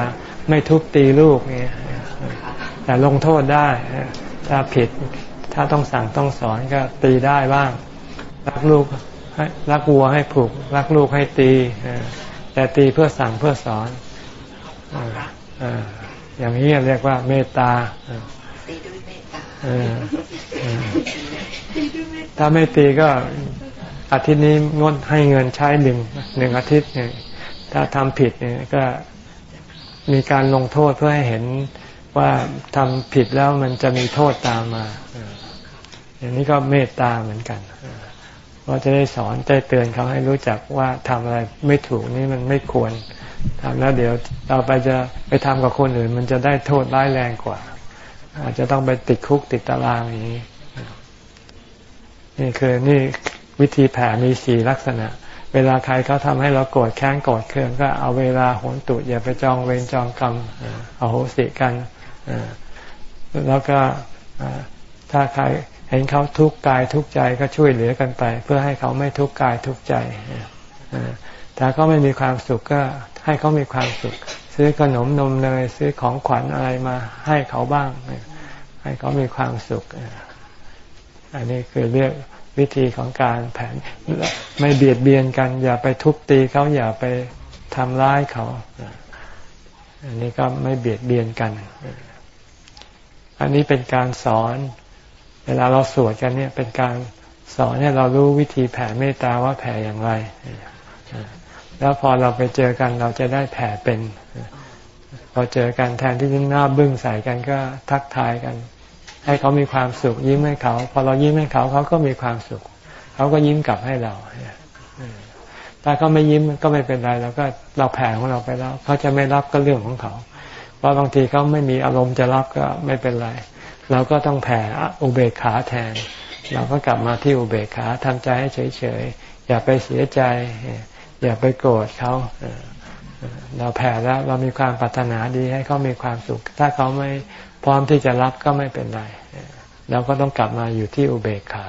ไม่ทุบตีลูกไงแต่ลงโทษได้ถ้าผิด ถ้าต้องสั่งต้องสอนก็ตีได้บ้าง รักลูกให้รักวัวให้ผูก รักลูกให้ตีแต่ตีเพื่อสั่งเพื่อสอนอย่างนี้เรียกว่าเมตตาตีด้วยเมตตาถ้าไม่ตีก็อาทิตย์นี้งดให้เงินใช้หนึ่งหนึ่งอาทิตย์เนี่ยถ้าทำผิดเนี่ยก็มีการลงโทษเพื่อให้เห็นว่าทำผิดแล้วมันจะมีโทษตามมา อย่างนี้ก็เมตตาเหมือนกันเราจะได้สอนได้เตือนเขาให้รู้จักว่าทำอะไรไม่ถูกนี่มันไม่ควรทำแล้วเดี๋ยวเราไปจะไปทำกับคนอื่น มันจะได้โทษร้ายแรงกว่า อาจจะต้องไปติดคุกติดตารางอย่างนี้นี่คือนี่วิธีแผ่มีสี่ลักษณะ เวลาใครเขาทำให้เราโกรธแค้นโกรธเคืองก็เอาเวลาโหนตุอย่าไปจองเวรจองกรรมเอาโหสิกันแล้วก็ถ้าใคร เห็นเขาทุกข์กายทุกข์ใจก็ช่วยเหลือกันไป เพื่อให้เขาไม่ทุกข์กายทุกข์ใจถ้าเขาไม่มีความสุขก็ให้เขามีความสุข ซื้อขนมนมเนยซื้อของขวัญอะไรมาให้เขาบ้าง ให้เขามีความสุข อันนี้คือเรียกวิธีของการแผนไม่เบียดเบียนกัน อย่าไปทุบตีเขาอย่าไปทำร้ายเขา อันนี้ก็ไม่เบียดเบียนกัน อันนี้เป็นการสอน เวลาเราสวดกันเนี่ยเป็นการสอนให้เรารู้วิธีแผ่เมตตาว่าแผ่อย่างไร แล้วพอเราไปเจอกันเราจะได้แผ่เป็น พอเจอกันแทนที่จะหน้าบึ้งใส่กันก็ทักทายกัน ให้เขามีความสุขยิ้มให้เขา พอเรายิ้มให้เขาเขาก็มีความสุข เขาก็ยิ้มกลับให้เราถ้าเขาไม่ยิ้มก็ไม่เป็นไรแล้วก็เราแผ่ของเราไปแล้วเขาจะไม่รับก็เรื่องของเขา เพราะบางทีเขาไม่มีอารมณ์จะรับก็ไม่เป็นไร เราก็ต้องแผ่อุเบกขาแทน เราก็กลับมาที่อุเบกขาทำใจให้เฉยๆ อย่าไปเสียใจ อย่าไปโกรธเขาเราแผ่แล้วเรามีความปรารถนาดีให้เขามีความสุข ถ้าเขาไม่พร้อมที่จะรับก็ไม่เป็นไรเราก็ต้องกลับมาอยู่ที่อุเบกขา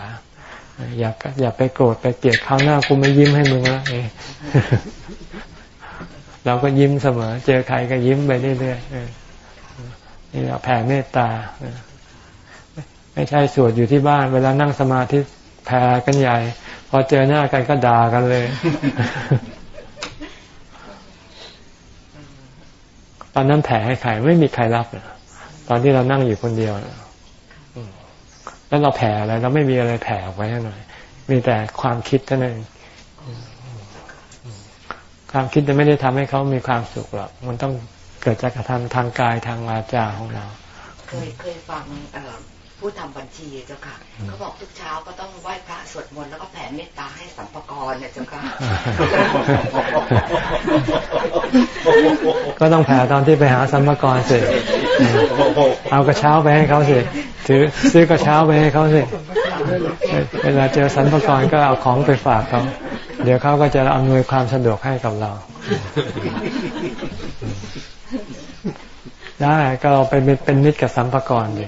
อย่าอย่าไปโกรธไปเกลียดเขาหน้ากูไม่ยิ้มให้มึงแล้วเองเราก็ยิ้มเสมอ เจอใครก็ยิ้มไปเรื่อยๆนี่เราแผ่เมตตา ไม่ใช่สวดอยู่ที่บ้าน เวลานั่งสมาธิแผ่กันใหญ่ พอเจอหน้ากันก็ด่ากันเลย ตอนนั้นแผ่ให้ใครไม่มีใครรับตอนที่เรานั่งอยู่คนเดียวแล้วเราแผ่อะไรเราไม่มีอะไรแผ่ออกไปให้หน่อยมีแต่ความคิดเท่านั้นความคิดจะไม่ได้ทำให้เขามีความสุขหรอก มันต้องเกิดจากกระทำทางกายทางวาจาของเรา เคยเคยฟังอ ผู้ทำบัญชีเจ้าค่ะเขาบอกทุกเช้าก็ต้องไหว้พระสวดมนต์แล้วก็แผ่เมตตาให้สัมภกรเนี่ยเจ้าค่ะก็ต้องแผ่ตอนที่ไปหาสัมภากรเสร็จเอากระเช้าไปให้เขาเสร็จถือซื้อกระเช้าไปให้เขาเสร็จเวลาเจอสัมภากรก็เอาของไปฝากเขาเดี๋ยวเขาก็จะอำนวยความสะดวกให้กับเราได้ก็เราไปเป็นมิตรกับสัมภากรดิ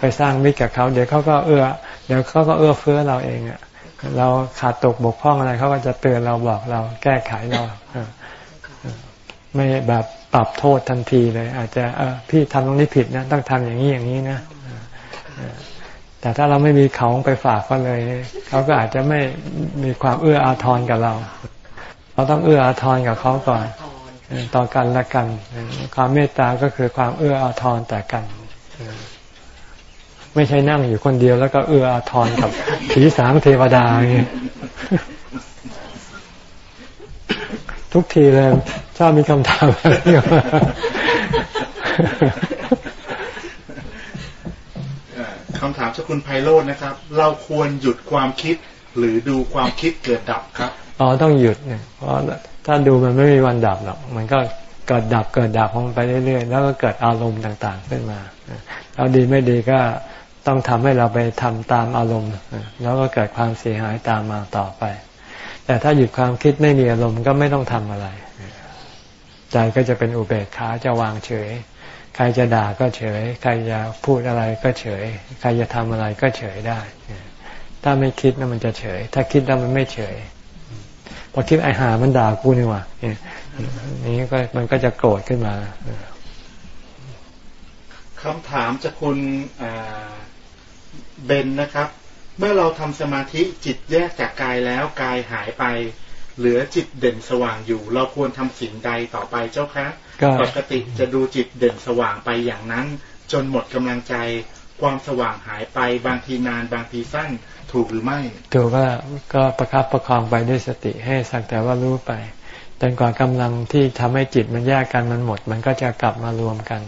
ไปสร้างมิตรกับเขา เดี๋ยวเขาก็เอื้อ เดี๋ยวเขาก็เอื้อเฟื้อเราเองอะเราขาดตกบกพร่องอะไรเขาก็จะเตือนเราบอกเราแก้ไขเราไม่แบบปรับโทษทันทีเลย อาจจะเออพี่ทำตรงนี้ผิดนะ ต้องทำอย่างนี้อย่างนี้นะแต่ถ้าเราไม่มีเขาไปฝากเขาเลยเขาก็อาจจะไม่มีความเอื้ออาทรกับเรา เราต้องเอื้ออาทรกับเขาก่อนต่อกันละกัน ความเมตตาก็คือความเอื้ออาทรแต่กัน ไม่ใช่นั่งอยู่คนเดียวแล้วก็เอื้ออาทรกับผีสางเทวดาอย่างนี้ทุกทีเลยชอบมีคำถามอะไรคำถามจากคุณไพโรจน์นะครับ เราควรหยุดความคิดหรือดูความคิดเกิดดับครับอ๋อต้องหยุดเนี่ยเพราะถ้าดูมันไม่มีวันดับหรอกมันก็เกิดดับเกิดดับของมันไปเรื่อยๆ แล้วก็เกิดอารมณ์ต่างๆขึ้นมาเราดีไม่ดีก็ ต้องทำให้เราไปทำตามอารมณ์ แล้วก็เกิดความเสียหายตามมาต่อไป แต่ถ้าหยุดความคิดไม่มีอารมณ์ก็ไม่ต้องทำอะไร ใจก็จะเป็นอุเบกขาจะวางเฉย ใครจะด่าก็เฉย ใครจะพูดอะไรก็เฉย ใครจะทำอะไรก็เฉยได้ ถ้าไม่คิดนะมันจะเฉย ถ้าคิดแล้วมันไม่เฉยพอคิดไอหามันด่ากูนี่ว่านี่ก็มันก็จะโกรธขึ้นมาคำถามจากคุณ เบนนะครับ เมื่อเราทำสมาธิจิตแยกจากกายแล้วกายหายไป เหลือจิตเด่นสว่างอยู่ เราควรทำสิ่งใดต่อไปเจ้าคะปกติจะดูจิตเด่นสว่างไปอย่างนั้น จนหมดกำลังใจ ความสว่างหายไปบางทีนานบางทีสั้นถูกหรือไม่ถูกก็ก็ประคับประคองไปด้วยสติให้สักแต่ว่ารู้ไปจนกว่ากำลังที่ทำให้จิตมันแยกกันมันหมด มันก็จะกลับมารวมกัน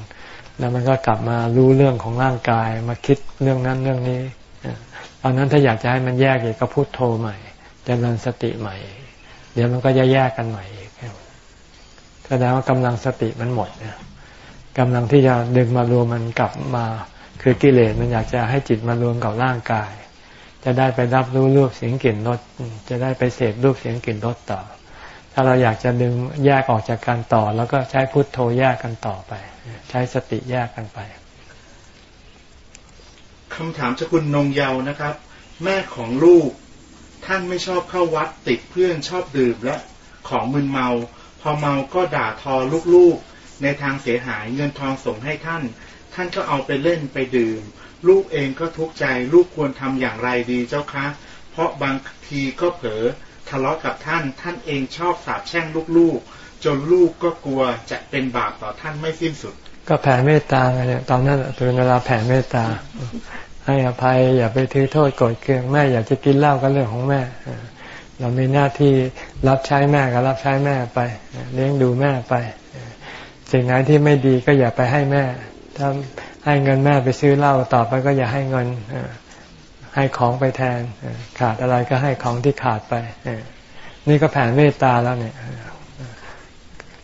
แล้วมันก็กลับมารู้เรื่องของร่างกายมาคิดเรื่องนั้นเรื่องนี้ตอนนั้นถ้าอยากจะให้มันแยกอีกก็พูดโทใหม่จเจริญสติใหม่ เดี๋ยวมันก็จะแยกกันใหม่อีกแสดงว่ากำลังสติมันหมดนี่ยกำลังที่จะดึงมารวมมันกลับมา คือกิเลสมันอยากจะให้จิตมารวมกับร่างกาย จะได้ไปรับรู้รูปเสียงกลิ่นรสจะได้ไปเสพรูปเสียงกลิ่นรสต่อ ถ้าเราอยากจะดึงแยกออกจากการต่อ แล้วก็ใช้พุทโธแยกกันต่อไป ใช้สติแยกกันไปคำถามจากคุณนงเยานะครับ แม่ของลูก ท่านไม่ชอบเข้าวัดติดเพื่อนชอบดื่มและของมึนเมา พอเมาก็ด่าทอลูกๆ ในทางเสียหายเงินทองส่งให้ท่าน ท่านก็เอาไปเล่นไปดื่ม ลูกเองก็ทุกข์ใจ ลูกควรทำอย่างไรดีเจ้าคะ เพราะบางทีก็เผลอ ทะเลาะกับท่าน ท่านเองชอบสาบแช่งลูกๆ จนลูกก็กลัวจะเป็นบาปต่อท่านไม่สิ้นสุด ก็แผ่เมตตาเนี่ยตอนนั้นเป็นเวลาแผ่เมตตา ให้อภัยอย่าไปถือโทษโกรธเคืองแม่อยากจะกินเหล้าก็เรื่องของแม่ เรามีหน้าที่รับใช้แม่ก็รับใช้แม่ไป เลี้ยงดูแม่ไป สิ่งไหนที่ไม่ดีก็อย่าไปให้แม่ถ้าให้เงินแม่ไปซื้อเหล้าต่อไปก็อย่าให้เงิน ให้ของไปแทนขาดอะไรก็ให้ของที่ขาดไปนี่ก็แผ่เมตตาแล้วเนี่ย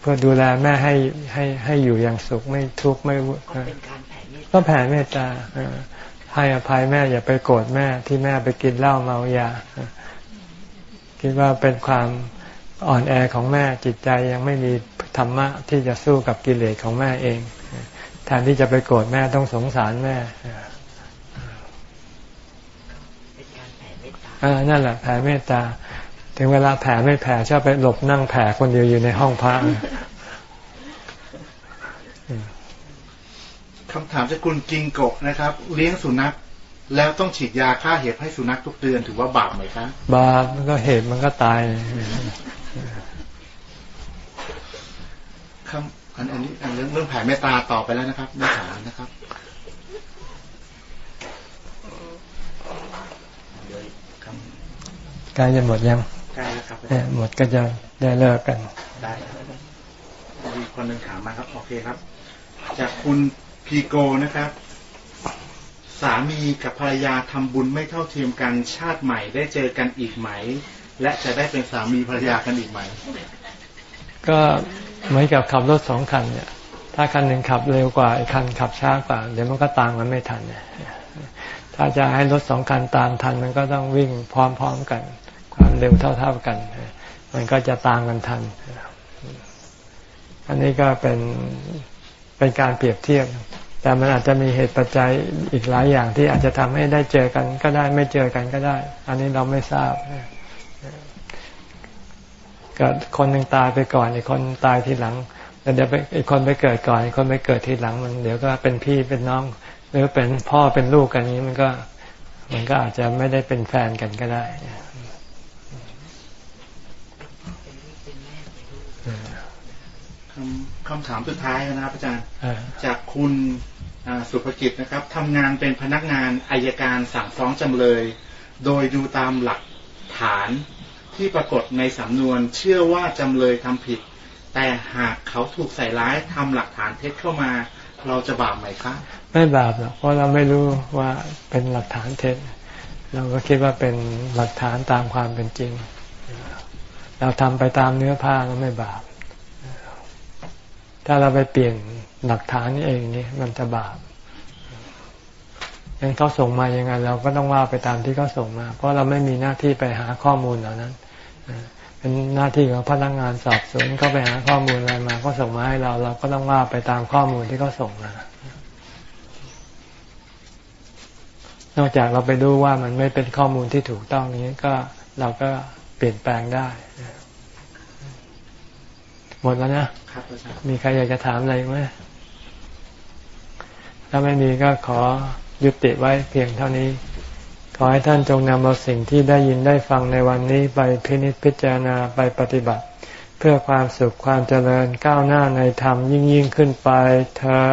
เพื่อดูแลแม่ให้ให้ให้อยู่อย่างสุขไม่ทุกข์ไม่ก็แผ่เมตตาให้อภัยแม่อย่าไปโกรธแม่ที่แม่ไปกินเหล้าเมายาคิดว่าเป็นความอ่อนแอของแม่จิตใจยังไม่มีธรรมะที่จะสู้กับกิเลสของแม่เองแทนที่จะไปโกรธแม่ต้องสงสารแม่อ่า นั่นแหละแผ่เมตตา ถึงเวลาแผ่ไม่แผ่ชอบไปหลบนั่งแผ่คนเดียวอยู่ในห้องพระคำถามจากคุณกิงโกะนะครับ เลี้ยงสุนัขแล้วต้องฉีดยาฆ่าเห็บให้สุนัขทุกเดือนถือว่าบาปไหมครับบาปมันก็เห็บมันก็ตายคำอันอันนี้อันเรื่องเรื่องแผ่เมตตาต่อไปแล้วนะครับไม่ถามนะครับ ใกล้จะหมดยังใกล้แล้วครับหมดก็จะได้เลิกกันได้มีคนหนึ่งถามมาครับโอเคครับ จากคุณพีโกนะครับ สามีกับภรรยาทำบุญไม่เท่าเทียมกันชาติใหม่ได้เจอกันอีกไหม และจะได้เป็นสามีภรรยากันอีกไหม ก็เหมือนกับขับรถสองคันเนี่ย ถ้าคันหนึ่งขับเร็วกว่าอีกคันขับช้ากว่า เดี๋ยวมันก็ตามกันไม่ทันเนี่ยถ้าจะให้รถสองคันตามทันมันก็ต้องวิ่งพร้อมๆกันความ เร็วเท่า ๆกัน มันก็จะตามกันทัน อันนี้ก็เป็นเป็นการเปรียบเทียบ แต่มันอาจจะมีเหตุปัจจัยอีกหลายอย่างที่อาจจะทำให้ได้เจอกันก็ได้ไม่เจอกันก็ได้ อันนี้เราไม่ทราบก็คนหนึ่งตายไปก่อนอีกคนตายทีหลังแล้วเดี๋ยวอีกคนไปเกิดก่อนอีกคนไปเกิดทีหลัง มันเดี๋ยวก็เป็นพี่เป็นน้อง หรือเป็นพ่อเป็นลูกกันนี้มันก็ มันก็อาจจะไม่ได้เป็นแฟนกันก็ได้ คำคำถามสุดท้ายนะครับ อาจารย์จากคุณสุภกิจนะครับทำงานเป็นพนักงานอายการสั่งฟ้องจำเลย โดยดูตามหลักฐานที่ปรากฏในสำนวนเชื่อว่าจำเลยทำผิด แต่หากเขาถูกใส่ร้ายทำหลักฐานเท็จเข้ามา เราจะบาปไหมครับไม่บาปหรอกเพราะเราไม่รู้ว่าเป็นหลักฐานเท็จ เราก็คิดว่าเป็นหลักฐานตามความเป็นจริง เราทำไปตามเนื้อผ้าก็ไม่บาป ถ้าเราไปเปลี่ยนหลักฐานนี่เองนี่มันจะบาปยังเขาส่งมายังไงเราก็ต้องว่าไปตามที่เขาส่งมา เพราะเราไม่มีหน้าที่ไปหาข้อมูลเหล่านั้นเป็นหน้าที่ของพนักงานสอบสวนเขาไปหาข้อมูลอะไรมา ก็ส่งมาให้เรา เราก็ต้องว่าไปตามข้อมูลที่เขาส่งมานอกจากเราไปดูว่ามันไม่เป็นข้อมูลที่ถูกต้องนี้ก็เราก็เปลี่ยนแปลงได้ หมดแล้วนะมีใครอยากจะถามอะไรไหมถ้าไม่มีก็ขอยุติไว้เพียงเท่านี้ ขอให้ท่านจงนำเอาสิ่งที่ได้ยินได้ฟังในวันนี้ไปพินิจพิจารณาไปปฏิบัติ เพื่อความสุขความเจริญก้าวหน้าในธรรมยิ่งยิ่งขึ้นไปเถิ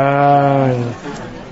ด